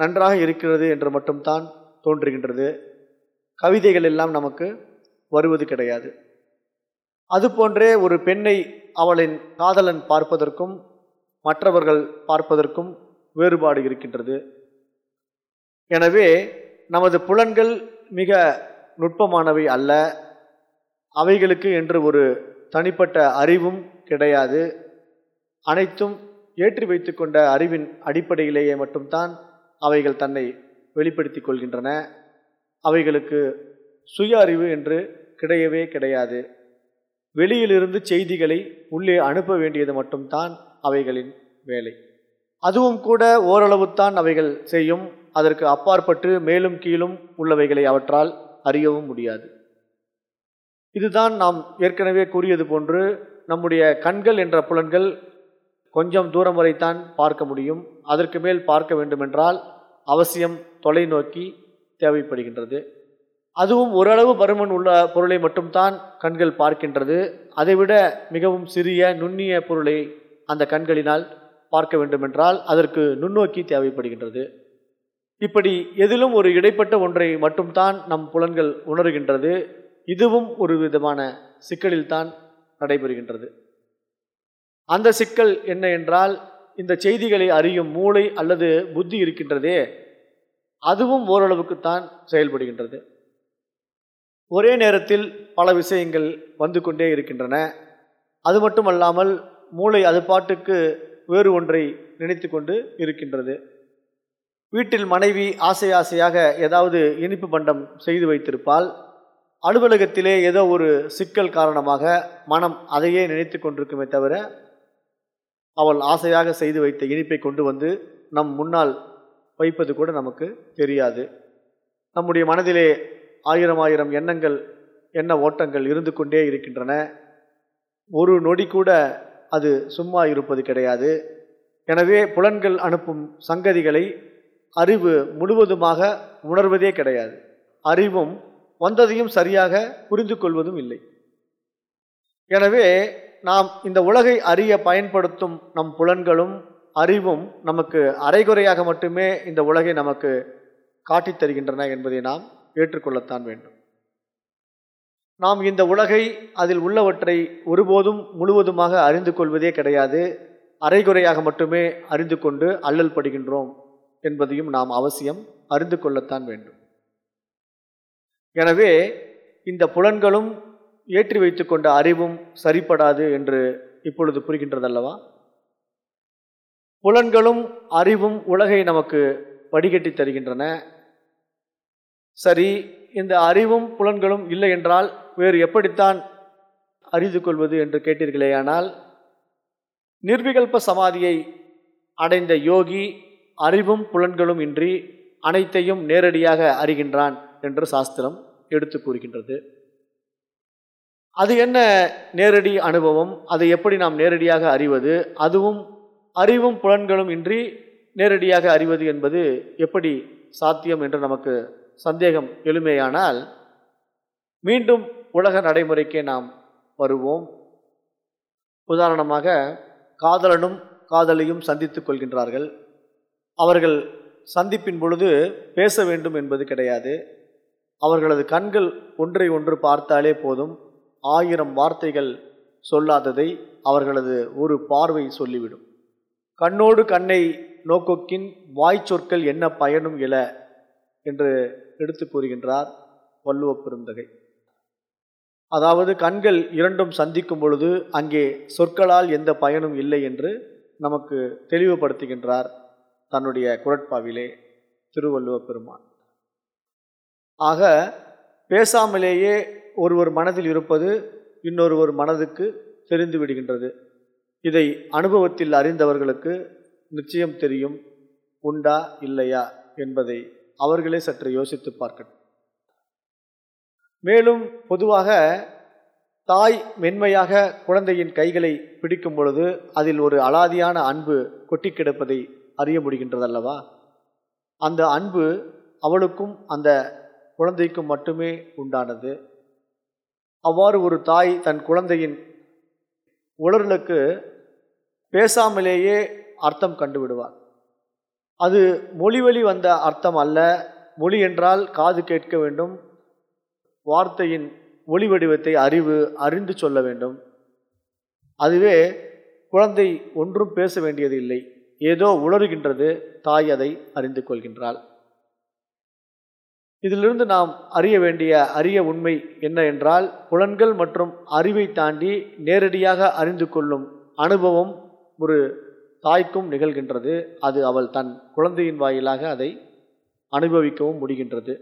நன்றாக இருக்கிறது என்று மட்டும்தான் தோன்றுகின்றது. கவிதைகள் எல்லாம் நமக்கு வருவது கிடையாது. அதுபோன்றே ஒரு பெண்ணை அவளின் காதலன் பார்ப்பதற்கும் மற்றவர்கள் பார்ப்பதற்கும் வேறுபாடு இருக்கின்றது. எனவே நமது புலன்கள் மிக நுட்பமானவை அல்ல. அவைகளுக்கு என்று ஒரு தனிப்பட்ட அறிவும் கிடையாது. அனைத்தும் ஏற்றி வைத்து கொண்ட அறிவின் அடிப்படையிலேயே மட்டும்தான் அவைகள் தன்னை வெளிப்படுத்தி கொள்கின்றன. அவைகளுக்கு சுய அறிவு என்று கிடையவே கிடையாது. வெளியிலிருந்து செய்திகளை உள்ளே அனுப்ப வேண்டியது மட்டும்தான் அவைகளின் வேலை. அதுவும் கூட ஓரளவுத்தான் அவைகள் செய்யும். அதற்கு அப்பாற்பட்டு மேலும் கீழும் உள்ளவைகளை அவற்றால் அறியவும் முடியாது. இதுதான் நாம் ஏற்கனவே கூறியது போன்று நம்முடைய கண்கள் என்ற புலன்கள் கொஞ்சம் தூரம் வரைத்தான் பார்க்க முடியும். அதற்கு மேல் பார்க்க வேண்டுமென்றால் அவசியம் தொலைநோக்கி தேவைப்படுகின்றது. அதுவும் ஓரளவு பருமன் உள்ள பொருளை மட்டும்தான் கண்கள் பார்க்கின்றது. அதைவிட மிகவும் சிறிய நுண்ணிய பொருளை அந்த கண்களினால் பார்க்க வேண்டுமென்றால் அதற்கு நுண்ணோக்கி தேவைப்படுகின்றது. இப்படி எதிலும் ஒரு இடைப்பட்ட ஒன்றை மட்டும்தான் நம் புலன்கள் உணர்கின்றது. இதுவும் ஒரு விதமான சிக்கலில்தான் நடைபெறுகின்றது. அந்த சிக்கல் என்ன என்றால் இந்த செய்திகளை அறியும் மூளை அல்லது புத்தி இருக்கின்றதே அதுவும் ஓரளவுக்குத்தான் செயல்படுகின்றது. ஒரே நேரத்தில் பல விஷயங்கள் வந்து கொண்டே இருக்கின்றன. அது மட்டுமல்லாமல் மூளை அது பாட்டுக்கு வேறு ஒன்றை நினைத்து கொண்டு இருக்கின்றது. வீட்டில் மனைவி ஆசை ஆசையாக ஏதாவது இனிப்பு பண்டம் செய்து வைத்திருப்பால் அலுவலகத்திலே ஏதோ ஒரு சிக்கல் காரணமாக மனம் அதையே நினைத்து கொண்டிருக்குமே தவிர அவள் ஆசையாக செய்து வைத்த இனிப்பை கொண்டு வந்து நம் முன்னால் வைப்பது கூட நமக்கு தெரியாது. நம்முடைய மனதிலே ஆயிரம் ஆயிரம் எண்ணங்கள் எண்ண ஓட்டங்கள் இருந்து கொண்டே இருக்கின்றன. ஒரு நொடி கூட அது சும்மா இருப்பது கிடையாது. எனவே புலன்கள் அனுப்பும் சங்கதிகளை அறிவு முழுவதுமாக உணர்வதே கிடையாது. அறிவும் வந்ததையும் சரியாக புரிந்து கொள்வதும் இல்லை. எனவே நாம் இந்த உலகை அறிய பயன்படுத்தும் நம் புலன்களும் அறிவும் நமக்கு அரைகுறையாக மட்டுமே இந்த உலகை நமக்கு காட்டித் தருகின்றன என்பதை நாம் ஏற்றுக்கொள்ளத்தான் வேண்டும். நாம் இந்த உலகை அதில் உள்ளவற்றை ஒருபோதும் முழுவதுமாக அறிந்து கொள்வதே கிடையாது. அரைகுறையாக மட்டுமே அறிந்து கொண்டு அல்லல் படுகின்றோம் என்பதையும் நாம் அவசியம் அறிந்து கொள்ளத்தான் வேண்டும். எனவே இந்த புலன்களும் ஏற்றி வைத்துக்கொண்ட அறிவும் சரிப்படாது என்று இப்பொழுது புரிகின்றதல்லவா? புலன்களும் அறிவும் உலகை நமக்கு வடிகட்டி தருகின்றன. சரி இந்த அறிவும் புலன்களும் இல்லை என்றால் வேறு எப்படித்தான் அறிந்து கொள்வது என்று கேட்டீர்களேயானால் நிர்விகல்ப சமாதியை அடைந்த யோகி அறிவும் புலன்களும் இன்றி அனைத்தையும் நேரடியாக அறிகின்றான் என்று சாஸ்திரம் எடுத்து கூறுகின்றது. அது என்ன நேரடி அனுபவம்? அதை எப்படி நாம் நேரடியாக அறிவது? அதுவும் அறிவும் புலன்களும் இன்றி நேரடியாக அறிவது என்பது எப்படி சாத்தியம் என்று நமக்கு சந்தேகம் எழுமையானால் மீண்டும் உலக நடைமுறைக்கே நாம் வருவோம். உதாரணமாக காதலனும் காதலியும் சந்தித்து கொள்கின்றார்கள். அவர்கள் சந்திப்பின் பொழுது பேச வேண்டும் என்பது கிடையாது. அவர்களது கண்கள் ஒன்றை ஒன்று பார்த்தாலே போதும். ஆயிரம் வார்த்தைகள் சொல்லாததை அவர்களது ஒரு பார்வை சொல்லிவிடும். கண்ணோடு கண்ணை நோக்கொக்கின் வாய் சொற்கள் என்ன பயனும் இல என்று எடுத்து கூறுகின்றார் வள்ளுவ பெருந்தகை. அதாவது கண்கள் இரண்டும் சந்திக்கும் பொழுது அங்கே சொற்களால் எந்த பயனும் இல்லை என்று நமக்கு தெளிவுபடுத்துகின்றார் தன்னுடைய குரட்பாவிலே திருவள்ளுவ பெருமான். ஆக பேசாமலேயே ஒருவர் மனதில் இருப்பது இன்னொருவர் மனதுக்கு தெரிந்து விடுகின்றது. இதை அனுபவத்தில் அறிந்தவர்களுக்கு நிச்சயம் தெரியும் உண்டா இல்லையா என்பதை அவர்களே சற்று யோசித்து பார்க்கட்டும். மேலும் பொதுவாக தாய் மென்மையாக குழந்தையின் கைகளை பிடிக்கும் பொழுது அதில் ஒரு அலாதியான அன்பு கொட்டி கிடப்பதை அறிய முடிகின்றதல்லவா? அந்த அன்பு அவளுக்கும் அந்த குழந்தைக்கும் மட்டுமே உண்டானது. அவ்வாறு ஒரு தாய் தன் குழந்தையின் உணர்வுகளுக்கு பேசாமலேயே அர்த்தம் கண்டுவிடுவார் அது மொழிவழி வந்த அர்த்தம் அல்ல. மொழி என்றால் காது கேட்க வேண்டும். வார்த்தையின் ஒளி வடிவத்தை அறிவு அறிந்து சொல்ல வேண்டும். அதுவே குழந்தை ஒன்றும் பேச வேண்டியது இல்லை. ஏதோ உணர்கின்றது தாய் அதை அறிந்து கொள்கின்றாள். இதிலிருந்து நாம் அறிய வேண்டிய அரிய உண்மை என்ன என்றால் புலன்கள் மற்றும் அறிவை தாண்டி நேரடியாக அறிந்து கொள்ளும் அனுபவம் ஒரு தாய்க்கும் நிகழ்கின்றது. அது அவள் தன் குழந்தையின் வாயிலாக அதை அனுபவிக்கவும் முடிகின்றது.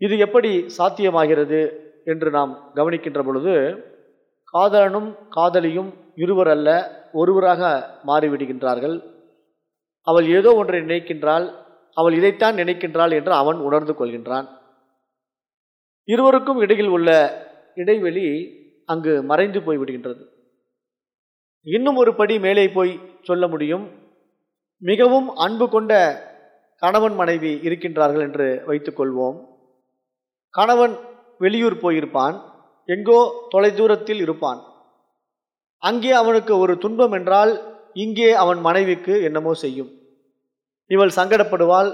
இது எப்படி சாத்தியமாகிறது என்று நாம் கவனிக்கின்ற பொழுது காதலனும் காதலியும் இருவர் அல்ல ஒருவராக மாறிவிடுகின்றார்கள். அவள் ஏதோ ஒன்றை நினைக்கின்றாள் அவள் இதைத்தான் நினைக்கின்றாள் என்று அவன் உணர்ந்து கொள்கின்றான். இருவருக்கும் இடையில் உள்ள இடைவெளி அங்கு மறைந்து போய் விடுகின்றது இன்னும் ஒரு படி மேலே போய் சொல்ல முடியும். மிகவும் அன்பு கொண்ட கணவன் மனைவி இருக்கின்றார்கள் என்று வைத்துக்கொள்வோம் கணவன் வெளியூர் போயிருப்பான். எங்கோ தொலைதூரத்தில் இருப்பான். அங்கே அவனுக்கு ஒரு துன்பம் என்றால் இங்கே அவன் மனைவிக்கு என்னமோ செய்யும். இவள் சங்கடப்படுவாள்.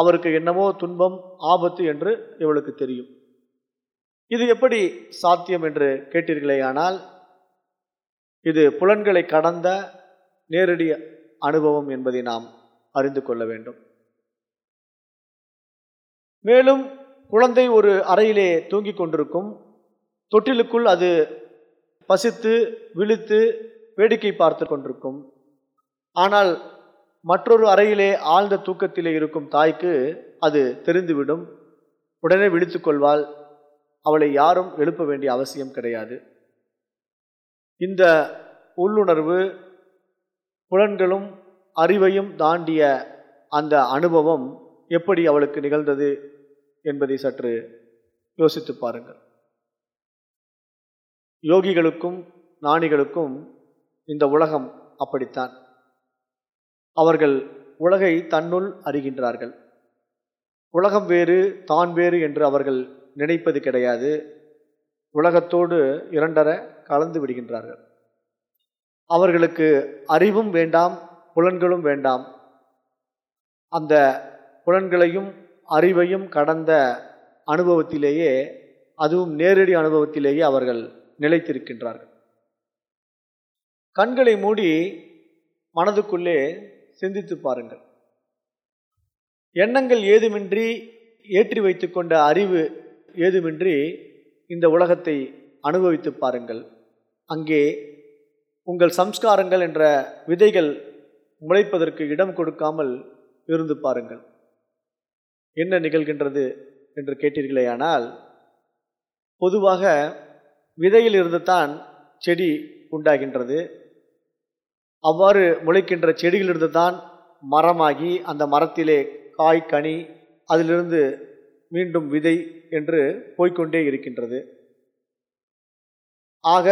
அவருக்கு என்னமோ துன்பம் ஆபத்து என்று இவளுக்கு தெரியும். இது எப்படி சாத்தியம் என்று கேட்டீர்களேயானால் இது புலன்களை கடந்த நேரடி அனுபவம் என்பதை நாம் அறிந்து கொள்ள வேண்டும். மேலும் குழந்தை ஒரு அறையிலே தூங்கிக் கொண்டிருக்கும். தொட்டிலுக்குள் அது பசித்து விழித்து வேடிக்கை பார்த்து கொண்டிருக்கும். ஆனால் மற்றொரு அறையிலே ஆழ்ந்த தூக்கத்திலே இருக்கும் தாய்க்கு அது தெரிந்துவிடும். உடனே விழித்துக் கொள்வாள். அவளை யாரும் எழுப்ப வேண்டிய அவசியம் கிடையாது. இந்த உள்ளுணர்வு புலன்களும் அறிவையும் தாண்டிய அந்த அனுபவம் எப்படி அவளுக்கு நிகழ்ந்தது என்பதை சற்று யோசித்து பாருங்கள். யோகிகளுக்கும் ஞானிகளுக்கும் இந்த உலகம் அப்படித்தான். அவர்கள் உலகை தன்னுள் அறிகின்றார்கள். உலகம் வேறு தான் வேறு என்று அவர்கள் நினைப்பது கிடையாது. உலகத்தோடு இரண்டரை கலந்து விடுகின்றார்கள். அவர்களுக்கு அறிவும் வேண்டாம் புலன்களும் வேண்டாம். அந்த புலன்களையும் அறிவையும் கடந்த அனுபவத்திலேயே அதுவும் நேரடி அனுபவத்திலேயே அவர்கள் நிலைத்திருக்கின்றார்கள். கண்களை மூடி மனதுக்குள்ளே சிந்தித்து பாருங்கள். எண்ணங்கள் ஏதுமின்றி ஏற்றி வைத்துக்கொண்ட அறிவு ஏதுமின்றி இந்த உலகத்தை அனுபவித்து பாருங்கள். அங்கே உங்கள் சம்ஸ்காரங்கள் என்ற விதைகள் முளைப்பதற்கு இடம் கொடுக்காமல் இருந்து பாருங்கள். என்ன நிகழ்கின்றது என்று கேட்டீர்களேயானால் பொதுவாக விதையில் இருந்து தான் செடி உண்டாகின்றது. அவ்வாறு முளைக்கின்ற செடியிலிருந்து தான் மரமாகி அந்த மரத்திலே காய் கனி அதிலிருந்து மீண்டும் விதை என்று போய்க்கொண்டே இருக்கின்றது. ஆக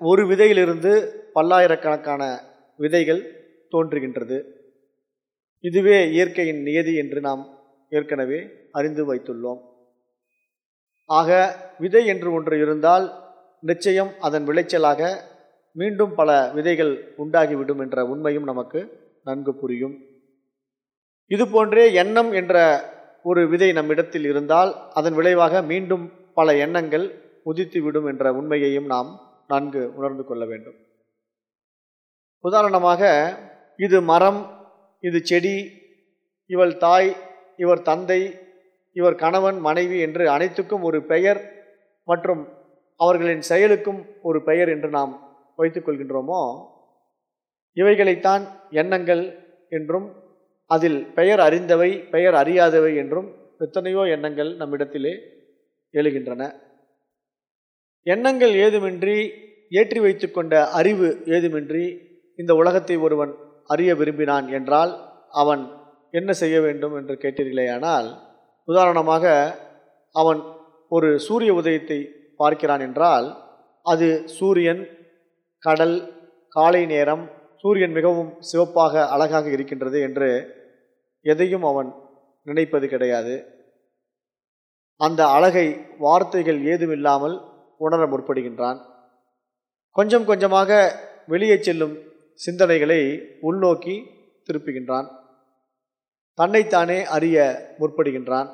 ஒரு விதையிலிருந்து பல்லாயிரக்கணக்கான விதைகள் தோன்றுகின்றது. இதுவே இயற்கையின் நியதி என்று நாம் ஏற்கனவே அறிந்து வைத்துள்ளோம். ஆக விதை என்று ஒன்று இருந்தால் நிச்சயம் அதன் விளைச்சலாக மீண்டும் பல விதைகள் உண்டாகிவிடும் என்ற உண்மையும் நமக்கு நன்கு புரியும். இதுபோன்றே எண்ணம் என்ற ஒரு விதை நம்மிடத்தில் இருந்தால் அதன் விளைவாக மீண்டும் பல எண்ணங்கள் உதித்துவிடும் என்ற உண்மையையும் நாம் நன்கு உணர்ந்து கொள்ள வேண்டும். உதாரணமாக இது மரம் இது செடி இவள் தாய் இவர் தந்தை இவர் கணவன் மனைவி என்று அனைத்துக்கும் ஒரு பெயர் மற்றும் அவர்களின் செயலுக்கும் ஒரு பெயர் என்று நாம் வைத்துக்கொள்கின்றோமோ இவைகளைத்தான் எண்ணங்கள் என்றும் அதில் பெயர் அறிந்தவை பெயர் அறியாதவை என்றும் எத்தனையோ எண்ணங்கள் நம்மிடத்திலே எழுகின்றன. எண்ணங்கள் ஏதுமின்றி ஏற்றி வைத்துக்கொண்ட அறிவு ஏதுமின்றி இந்த உலகத்தை ஒருவன் அறிய விரும்பினான் என்றால் அவன் என்ன செய்ய வேண்டும் என்று கேட்டீர்களேயானால் உதாரணமாக அவன் ஒரு சூரிய உதயத்தை பார்க்கிறான் என்றால் அது சூரியன் கடல் காலை நேரம் சூரியன் மிகவும் சிவப்பாக அழகாக இருக்கின்றது என்று எதையும் அவன் நினைப்பது கிடையாது. அந்த அழகை வார்த்தைகள் ஏதுமில்லாமல் உணர முற்படுகின்றான். கொஞ்சம் கொஞ்சமாக வெளியே செல்லும் சிந்தனைகளை உள்நோக்கி திருப்புகின்றான். தன்னைத்தானே அறிய முற்படுகின்றான்.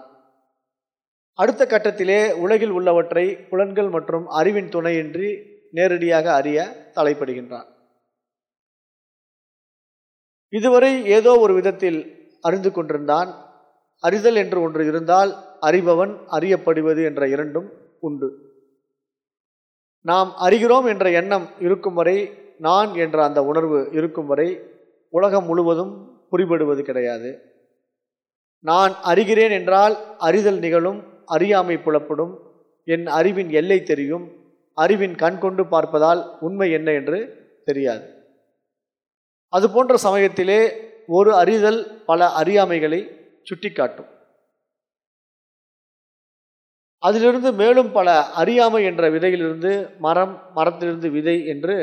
அடுத்த கட்டத்திலே உலகில் உள்ளவற்றை புலன்கள் மற்றும் அறிவின் துணையின்றி நேரடியாக அறிய தலைப்படுகின்றான். இதுவரை ஏதோ ஒரு விதத்தில் அறிந்து கொண்டிருந்தான். அறிதல் என்று ஒன்று இருந்தால் அறிபவன் அறியப்படுவது என்ற இரண்டும் உண்டு. நாம் அறிகிறோம் என்ற எண்ணம் இருக்கும் வரை நான் என்ற அந்த உணர்வு இருக்கும் வரை உலகம் முழுவதும் புரிபடுவது கிடையாது. நான் அறிகிறேன் என்றால் அறிதல் நிகழும் அறியாமை புலப்படும் என் அறிவின் எல்லை தெரியும் அறிவின் கண் கொண்டு பார்ப்பதால் உண்மை என்ன என்று தெரியாது. அது போன்ற சமயத்திலே ஒரு அறிதல் பல அறியாமைகளை சுட்டிக்காட்டும். அதிலிருந்து மேலும் பல அறியாமை என்ற விதையிலிருந்து மரம் மரத்திலிருந்து விதை என்று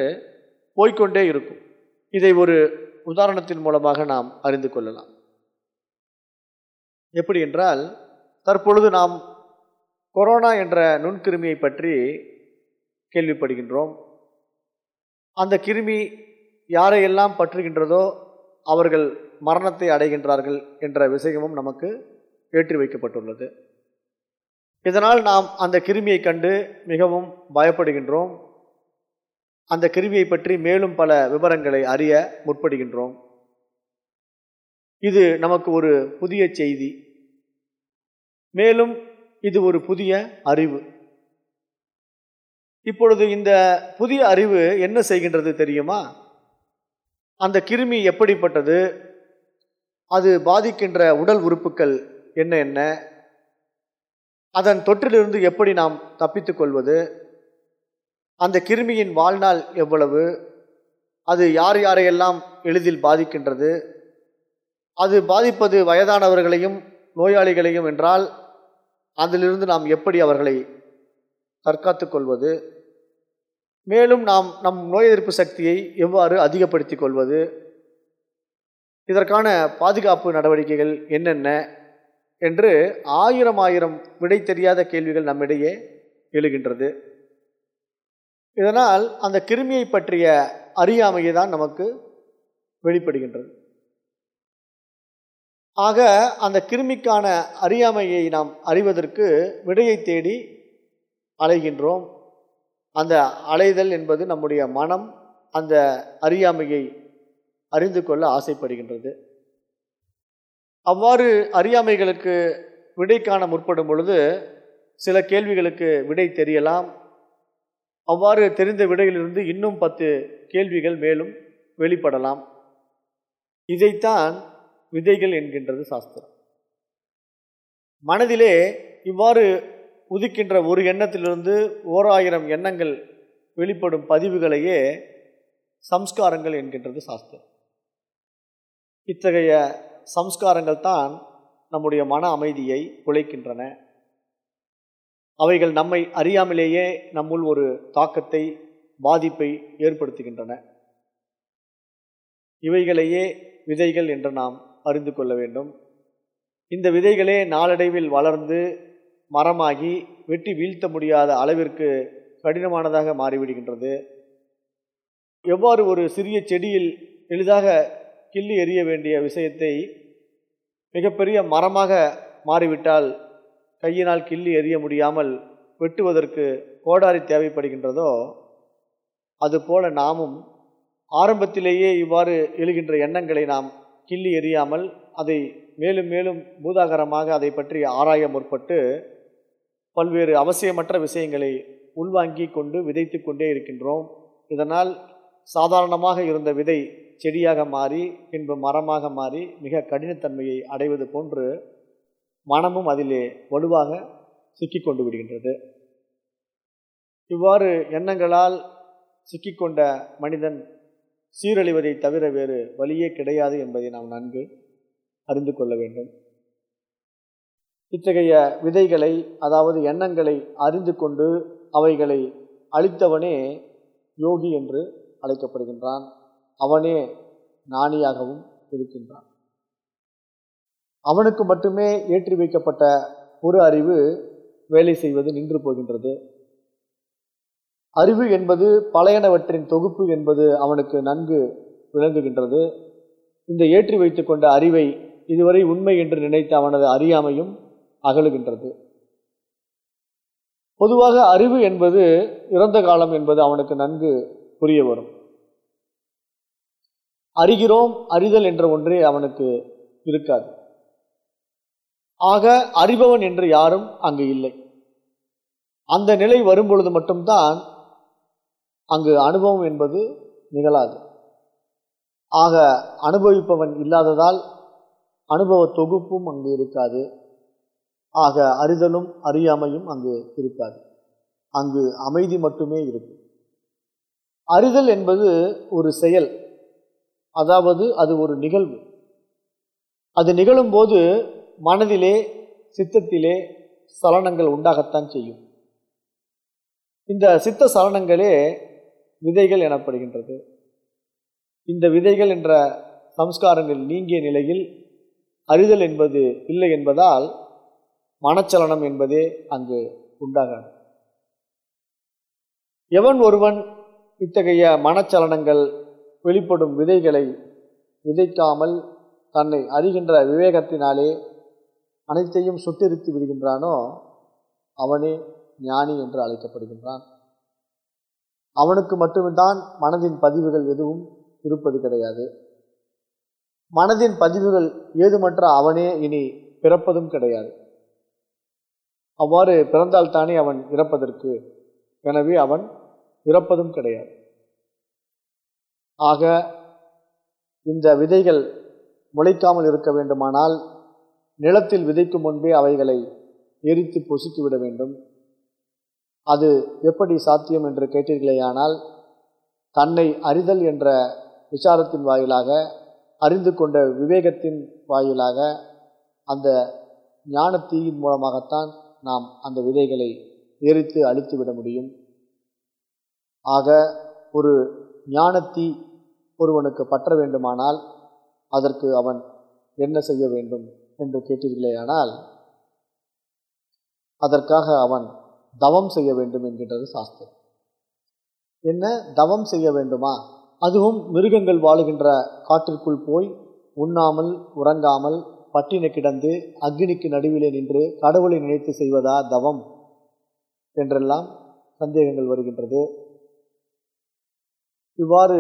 போய்க்கொண்டே இருக்கும். இதை ஒரு உதாரணத்தின் மூலமாக நாம் அறிந்து கொள்ளலாம். எப்படி என்றால் தற்பொழுது நாம் கொரோனா என்ற நுண்கிருமியை பற்றி கேள்விப்படுகின்றோம். அந்த கிருமி யாரையெல்லாம் பற்றுகின்றதோ அவர்கள் மரணத்தை அடைகின்றார்கள் என்ற விஷயமும் நமக்கு ஏற்றி வைக்கப்பட்டுள்ளது. இதனால் நாம் அந்த கிருமியை கண்டு மிகவும் பயப்படுகின்றோம். அந்த கிருமியை பற்றி மேலும் பல விவரங்களை அறிய முற்படுகின்றோம். இது நமக்கு ஒரு புதிய செய்தி. மேலும் இது ஒரு புதிய அறிவு. இப்பொழுது இந்த புதிய அறிவு என்ன செய்கின்றது தெரியுமா? அந்த கிருமி எப்படிப்பட்டது? அது பாதிக்கின்ற உடல் உறுப்புகள் என்ன என்ன? அதன் தொற்றிலிருந்து எப்படி நாம் தப்பித்து கொள்வது? அந்த கிருமியின் வாழ்நாள் எவ்வளவு? அது யார் யாரையெல்லாம் எளிதில் பாதிக்கின்றது? அது பாதிப்பது வயதானவர்களையும் நோயாளிகளையும் என்றால் அதிலிருந்து நாம் எப்படி அவர்களை தற்காத்து கொள்வது? மேலும் நாம் நம் நோய் எதிர்ப்பு சக்தியை எவ்வாறு அதிகப்படுத்தி கொள்வது? இதற்கான பாதுகாப்பு நடவடிக்கைகள் என்னென்ன? என்று ஆயிரம் ஆயிரம் விடை தெரியாத கேள்விகள் நம்மிடையே எழுகின்றது. இதனால் அந்த கிருமியை பற்றிய அறியாமையை தான் நமக்கு வெளிப்படுகின்றது. ஆக அந்த கிருமிக்கான அறியாமையை நாம் அறிவதற்கு விடையை தேடி அலைகின்றோம். அந்த அலைதல் என்பது நம்முடைய மனம் அந்த அறியாமையை அறிந்து கொள்ள ஆசைப்படுகின்றது. அவ்வாறு அறியாமைகளுக்கு விடை காண முற்படும் பொழுது சில கேள்விகளுக்கு விடை தெரியலாம். அவ்வாறு தெரிந்த விடையிலிருந்து இன்னும் பத்து கேள்விகள் மேலும் வெளிப்படலாம். இதைத்தான் விதைகள் என்கின்றது சாஸ்திரம். மனதிலே இவ்வாறு உதிக்கின்ற ஒரு எண்ணத்திலிருந்து ஓர் ஆயிரம் எண்ணங்கள் வெளிப்படும் பதிவுகளையே சம்ஸ்காரங்கள் என்கின்றது சாஸ்திரம். இத்தகைய சம்ஸ்காரங்கள் தான் நம்முடைய மன அமைதியை குலைக்கின்றன. அவைகள் நம்மை அறியாமலேயே நம்முள் ஒரு தாக்கத்தை பாதிப்பை ஏற்படுத்துகின்றன. இவைகளையே விதைகள் என்று நாம் அறிந்து கொள்ள வேண்டும். இந்த விதைகளே நாளடைவில் வளர்ந்து மரமாகி வெட்டி வீழ்த்த முடியாத அளவிற்கு கடினமானதாக மாறிவிடுகின்றது. எவ்வாறு ஒரு சிறிய செடியில் எளிதாக கிள்ளி எறிய வேண்டிய விஷயத்தை மிகப்பெரிய மரமாக மாறிவிட்டால் கையினால் கிள்ளி எறிய முடியாமல் வெட்டுவதற்கு கோடாரி தேவைப்படுகின்றதோ அதுபோல நாமும் ஆரம்பத்திலேயே இவ்வாறு எழுகின்ற எண்ணங்களை நாம் கிள்ளி எறியாமல் அதை மேலும் மேலும் பூதாகரமாக அதை பற்றி ஆராய முற்பட்டு பல்வேறு அவசியமற்ற விஷயங்களை உள்வாங்கி கொண்டு விதைத்து கொண்டே இருக்கின்றோம். இதனால் சாதாரணமாக இருந்த விதை செடியாக மாறி பின்பு மரமாக மாறி மிக கடினத்தன்மையை அடைவது போன்று மனமும் அதிலே வலுவாக சிக்கிக்கொண்டு விடுகின்றது. இவ்வாறு எண்ணங்களால் சிக்கிக்கொண்ட மனிதன் சீரழிவதை தவிர வேறு வழியே கிடையாது என்பதை நாம் நன்கு அறிந்து கொள்ள வேண்டும். இத்தகைய விதைகளை அதாவது எண்ணங்களை அறிந்து கொண்டு அவைகளை அளித்தவனே யோகி என்று அழைக்கப்படுகின்றான். அவனே ஞானியாகவும் இருக்கின்றான். அவனுக்கு மட்டுமே ஏற்றி வைக்கப்பட்ட ஒரு அறிவு வேலை செய்வது நின்று போகின்றது. அறிவு என்பது பழையனவற்றின் தொகுப்பு என்பது அவனுக்கு நன்கு விளங்குகின்றது. இந்த ஏற்றி வைத்து கொண்ட அறிவை இதுவரை உண்மை என்று நினைத்த அவனது அறியாமையும் அகலுகின்றது. பொதுவாக அறிவு என்பது இறந்த காலம் என்பது அவனுக்கு நன்கு புரிய வரும். அறிகிறோம் அறிதல் என்ற ஒன்றே அவனுக்கு இருக்காது. ஆக அறிபவன் என்று யாரும் அங்கு இல்லை. அந்த நிலை வரும்பொழுது மட்டும்தான் அங்கு அனுபவம் என்பது நிகழாது. ஆக அனுபவிப்பவன் இல்லாததால் அனுபவ தொகுப்பும் அங்கு இருக்காது. ஆக அறிதலும் அறியாமையும் அங்கு இருக்காது. அங்கு அமைதி மட்டுமே இருக்கும் அறிதல் என்பது ஒரு செயல். அதாவது அது ஒரு நிகழ்வு. அது நிகழும்போது மனதிலே சித்தத்திலே சலனங்கள் உண்டாகத்தான் செய்யும். இந்த சித்த சலனங்களே விதைகள் எனப்படுகின்றது. இந்த விதைகள் என்ற சம்ஸ்காரங்கள் நீங்கிய நிலையில் அறிதல் என்பது இல்லை என்பதால் மனச்சலனம் என்பதே அங்கு உண்டாகாது. எவன் ஒருவன் இத்தகைய மனச்சலனங்கள் வெளிப்படும் விதைகளை விதைக்காமல் தன்னை அறிகின்ற விவேகத்தினாலே அனைத்தையும் சுட்டெரித்து விடுகின்றானோ அவனே ஞானி என்று அழைக்கப்படுகின்றான். அவனுக்கு மட்டும்தான் மனதின் பதிவுகள் எதுவும் இருப்பது கிடையாது. மனதின் பதிவுகள் ஏதுமற்ற அவனே இனி பிறப்பதும் கிடையாது. அவ்வாறு பிறந்தால்தானே அவன் இறப்பதற்கு. எனவே அவன் இறப்பதும் கிடையாது. ஆக இந்த விதைகள் முளைக்காமல் இருக்க வேண்டுமானால் நிலத்தில் விதைக்கும் முன்பே அவைகளை எரித்து பொசுக்கிவிட வேண்டும். அது எப்படி சாத்தியம் என்று கேட்டீர்களேயானால் தன்னை அறிதல் என்ற விசாரத்தின் வாயிலாக அறிந்து கொண்ட விவேகத்தின் வாயிலாக அந்த ஞான தீயின் மூலமாகத்தான் நாம் அந்த விதைகளை எரித்து அழித்து விட முடியும். ஆக ஒரு ஞானத்தி ஒருவனுக்கு பற்ற வேண்டுமானால் அதற்கு அவன் என்ன செய்ய வேண்டும் என்று கேட்டீர்களேயானால் அதற்காக அவன் தவம் செய்ய வேண்டும் என்கின்றது சாஸ்திரம். என்ன? தவம் செய்ய வேண்டுமா? அதுவும் மிருகங்கள் வாழுகின்ற காட்டிற்குள் போய் உண்ணாமல் உறங்காமல் பட்டினி கிடந்து அக்னிக்கு நடுவிலே நின்று கடவுளை நினைத்து செய்வதா தவம் என்றெல்லாம் சந்தேகங்கள் வருகின்றது. இவ்வாறு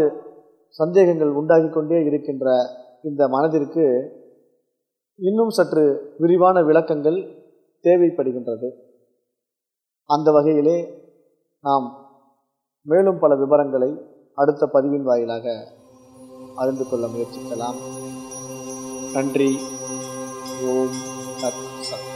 சந்தேகங்கள் உண்டாகி கொண்டே இருக்கின்ற இந்த மனதிற்கு இன்னும் சற்று விரிவான விளக்கங்கள் தேவைப்படுகின்றது. அந்த வகையிலே நாம் மேலும் பல விவரங்களை அடுத்த பதிவின் வாயிலாக அறிந்து கொள்ள முயற்சிக்கலாம். நன்றி. ॐ तत्सत्